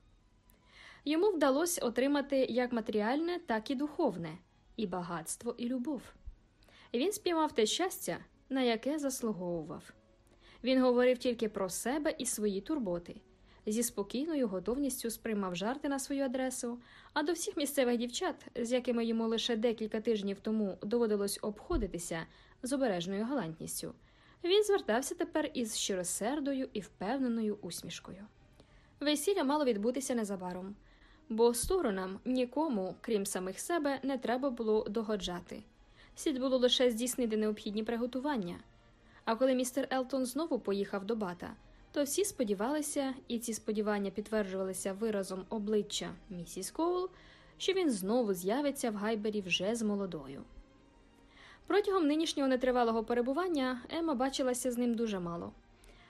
Йому вдалося отримати як матеріальне, так і духовне, і багатство, і любов. Він спіймав те щастя, на яке заслуговував. Він говорив тільки про себе і свої турботи, зі спокійною готовністю сприймав жарти на свою адресу, а до всіх місцевих дівчат, з якими йому лише декілька тижнів тому доводилось обходитися з обережною галантністю, він звертався тепер із щиросердою і впевненою усмішкою. Весілля мало відбутися незабаром, бо сторонам нікому, крім самих себе, не треба було догоджати. Слід було лише здійснити необхідні приготування. А коли містер Елтон знову поїхав до бата, то всі сподівалися, і ці сподівання підтверджувалися виразом обличчя місіс Коул, що він знову з'явиться в Гайбері вже з молодою. Протягом нинішнього нетривалого перебування Ема бачилася з ним дуже мало,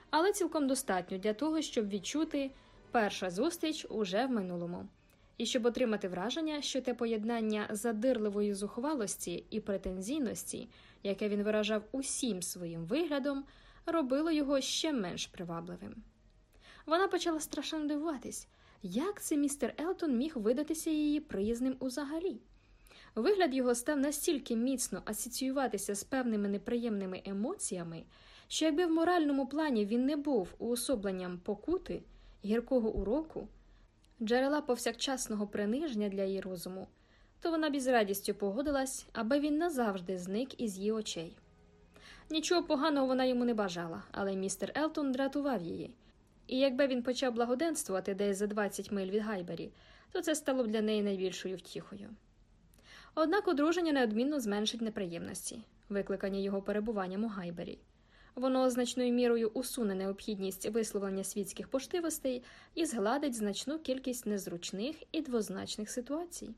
але цілком достатньо для того, щоб відчути перша зустріч уже в минулому, і щоб отримати враження, що те поєднання задирливої зухвалості і претензійності, яке він виражав усім своїм виглядом, робило його ще менш привабливим. Вона почала страшно дивуватись, як це містер Елтон міг видатися її приязним узагалі. Вигляд його став настільки міцно асоціюватися з певними неприємними емоціями, що якби в моральному плані він не був уособленням покути, гіркого уроку, джерела повсякчасного приниження для її розуму, то вона б із радістю погодилась, аби він назавжди зник із її очей. Нічого поганого вона йому не бажала, але містер Елтон дратував її. І якби він почав благоденствувати десь за 20 миль від Гайбері, то це стало б для неї найбільшою втіхою. Однак одруження неодмінно зменшить неприємності, викликані його перебуванням у Гайбері. Воно значною мірою усуне необхідність висловлення світських поштивостей і згладить значну кількість незручних і двозначних ситуацій.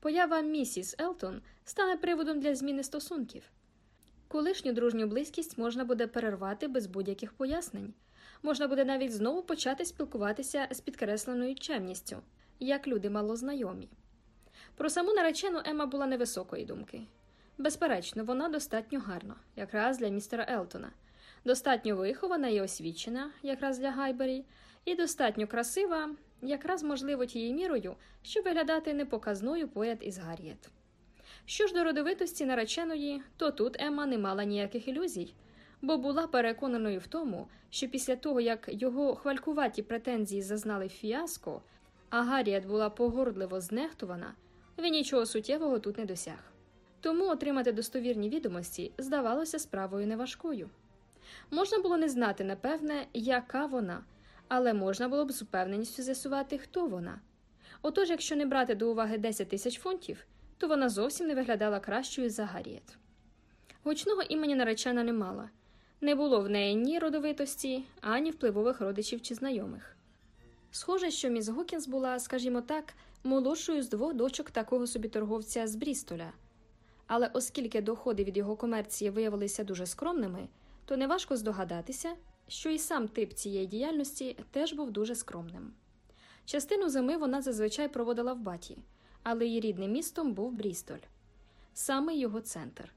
Поява місіс Елтон стане приводом для зміни стосунків. Колишню дружню близькість можна буде перервати без будь-яких пояснень, можна буде навіть знову почати спілкуватися з підкресленою чемністю, як люди малознайомі. Про саму наречену Ема була невисокої думки. Безперечно, вона достатньо гарна, якраз для містера Елтона, достатньо вихована і освічена, якраз для Гайбері, і достатньо красива, якраз можливо тією мірою, щоб виглядати непоказною поет із Гарріет. Що ж до родовитості нареченої, то тут Емма не мала ніяких ілюзій, бо була переконаною в тому, що після того, як його хвалькуваті претензії зазнали фіаско, а Гарріет була погордливо знехтувана, він нічого суттєвого тут не досяг. Тому отримати достовірні відомості здавалося справою неважкою. Можна було не знати, напевне, яка вона, але можна було б з упевненістю з'ясувати, хто вона. Отож, якщо не брати до уваги 10 тисяч фунтів, то вона зовсім не виглядала кращою за Гарріет. Гучного імені наречена не мала, не було в неї ні родовитості, ані впливових родичів чи знайомих. Схоже, що міс Гокінс була, скажімо так, молодшою з двох дочок такого собі торговця з Брістоля. Але оскільки доходи від його комерції виявилися дуже скромними, то неважко здогадатися, що і сам тип цієї діяльності теж був дуже скромним. Частину зими вона зазвичай проводила в баті, але її рідним містом був Брістоль, саме його центр.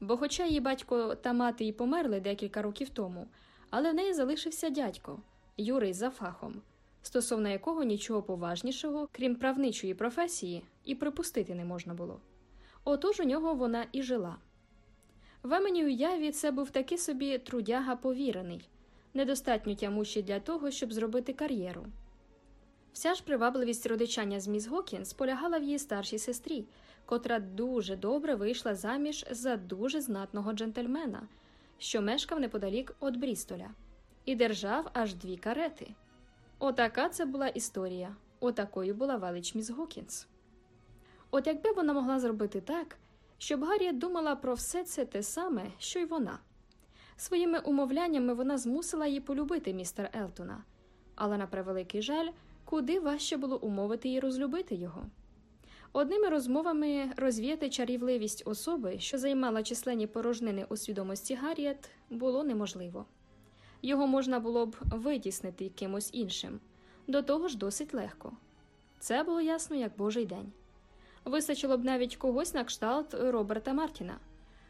Бо, хоча її батько та мати й померли декілька років тому, але в неї залишився дядько, Юрий за фахом, стосовно якого нічого поважнішого, крім правничої професії, і припустити не можна було. Отож у нього вона і жила. В Еменій уяві це був такий собі трудяга повірений, недостатньо тямущий для того, щоб зробити кар'єру. Вся ж привабливість родичання з міс Гокінс полягала в її старшій сестрі, котра дуже добре вийшла заміж за дуже знатного джентльмена, що мешкав неподалік від Брістоля, і держав аж дві карети. Отака це була історія. Отакою була велич міс Гокінс. От якби вона могла зробити так, щоб Гарріет думала про все це те саме, що й вона. Своїми умовляннями вона змусила її полюбити містера Елтона, але на превеликий жаль, куди важче було умовити її розлюбити його. Одними розмовами розвіяти чарівливість особи, що займала численні порожнини у свідомості Гарріет, було неможливо. Його можна було б витіснити кимось іншим, до того ж досить легко. Це було ясно, як божий день. Вистачило б навіть когось на кшталт Роберта Мартіна,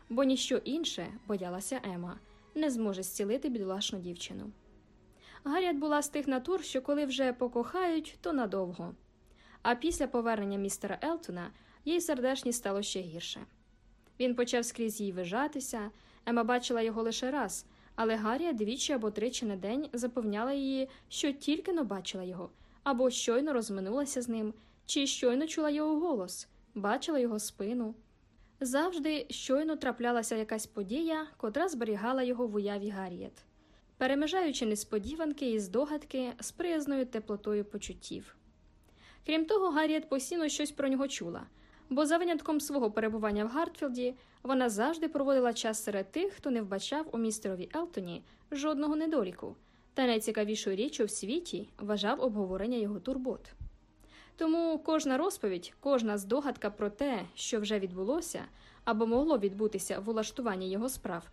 бо ніщо інше, боялася Ема, не зможе зцілити бідолашну дівчину. Гарріет була з тих натур, що коли вже покохають, то надовго. А після повернення містера Елтона їй сердешність стало ще гірше. Він почав скрізь їй вижатися, Ема бачила його лише раз, але Гаррія двічі або тричі на день запевняла її, що тільки но бачила його, або щойно розминулася з ним, чи щойно чула його голос, бачила його спину. Завжди щойно траплялася якась подія, котра зберігала його в уяві Гарріет, перемежаючи несподіванки і здогадки з приязною теплотою почуттів. Крім того, Гарріет постійно щось про нього чула, бо за винятком свого перебування в Гартфілді вона завжди проводила час серед тих, хто не вбачав у містерові Елтоні жодного недоліку, та найцікавішою річчю в світі вважав обговорення його турбот. Тому кожна розповідь, кожна здогадка про те, що вже відбулося або могло відбутися в улаштуванні його справ,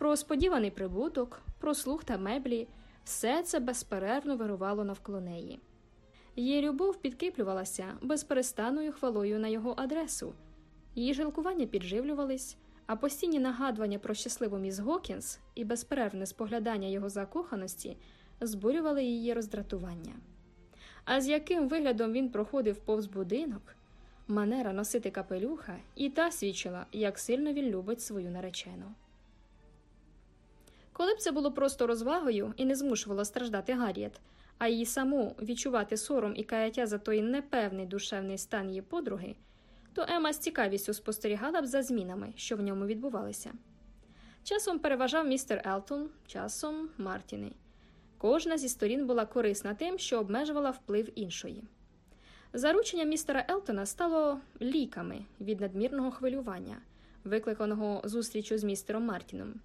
про сподіваний прибуток, про слух та меблі, все це безперервно вирувало навколо неї. Її любов підкріплювалася безперестанною хвалою на його адресу, її жалкування підживлювались, а постійні нагадування про щасливу міс Гокінс і безперервне споглядання його закоханості збурювали її роздратування. А з яким виглядом він проходив повз будинок, манера носити капелюха і та свідчила, як сильно він любить свою наречену. Коли б це було просто розвагою і не змушувало страждати Гарріет, а її саму відчувати сором і каяття за той непевний душевний стан її подруги, то Ема з цікавістю спостерігала б за змінами, що в ньому відбувалися. Часом переважав містер Елтон, часом Мартіни. Кожна зі сторін була корисна тим, що обмежувала вплив іншої. Заручення містера Елтона стало ліками від надмірного хвилювання, викликаного зустрічю з містером Мартіном.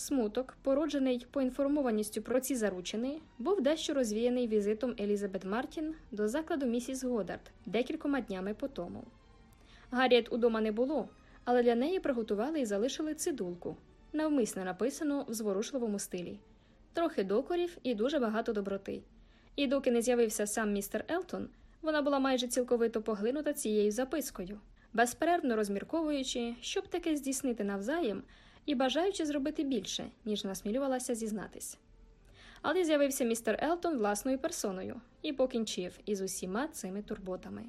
Смуток, породжений поінформованістю про ці заручини, був дещо розвіяний візитом Елізабет Мартін до закладу місіс Годард декількома днями по тому. Гарріет удома не було, але для неї приготували і залишили цидулку, навмисно написану в зворушливому стилі, трохи докорів і дуже багато доброти. І доки не з'явився сам містер Елтон, вона була майже цілковито поглинута цією запискою, безперервно розмірковуючи, щоб таке здійснити навзаєм і бажаючи зробити більше, ніж насмілювалася зізнатись. Але з'явився містер Елтон власною персоною і покінчив із усіма цими турботами.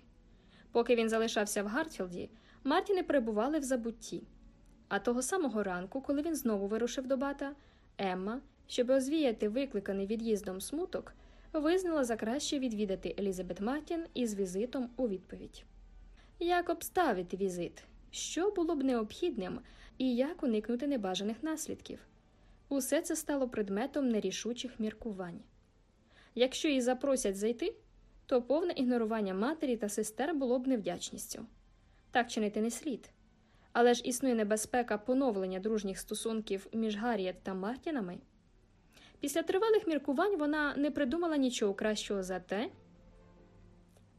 Поки він залишався в Гартфілді, Мартіни перебували в забутті. А того самого ранку, коли він знову вирушив до бата, Емма, щоб розвіяти викликаний від'їздом смуток, визнала за краще відвідати Елізабет Мартін із візитом у відповідь. Як обставити візит? Що було б необхідним і як уникнути небажаних наслідків? Усе це стало предметом нерішучих міркувань. Якщо її запросять зайти, то повне ігнорування матері та сестер було б невдячністю. Так чинити не слід. Але ж існує небезпека поновлення дружніх стосунків між Гарріет та Мартінами. Після тривалих міркувань вона не придумала нічого кращого за те,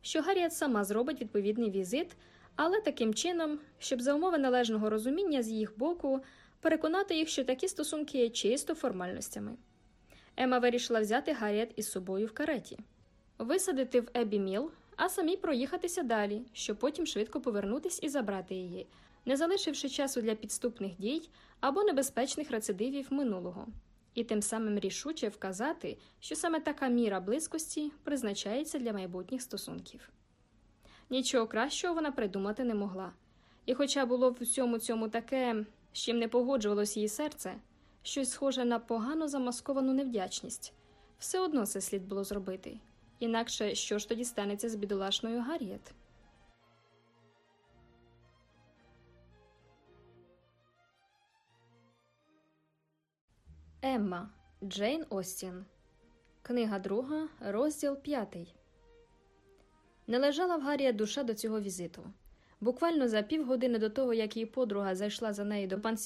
що Гарріет сама зробить відповідний візит, але таким чином, щоб за умови належного розуміння з їх боку переконати їх, що такі стосунки є чисто формальностями. Ема вирішила взяти Гарріет із собою в кареті, висадити в Ебі Міл, а самі проїхатися далі, щоб потім швидко повернутись і забрати її, не залишивши часу для підступних дій або небезпечних рецидивів минулого, і тим самим рішуче вказати, що саме така міра близькості призначається для майбутніх стосунків. Нічого кращого вона придумати не могла, і, хоча було в усьому цьому таке, з чим не погоджувалось її серце, щось схоже на погано замасковану невдячність, все одно це слід було зробити. Інакше що ж тоді станеться з бідолашною Гарріет? Емма Джейн Остін Книга друга, розділ п'ятий. Не лежала в Гаррія душа до цього візиту. Буквально за півгодини до того, як її подруга зайшла за нею до пансіону,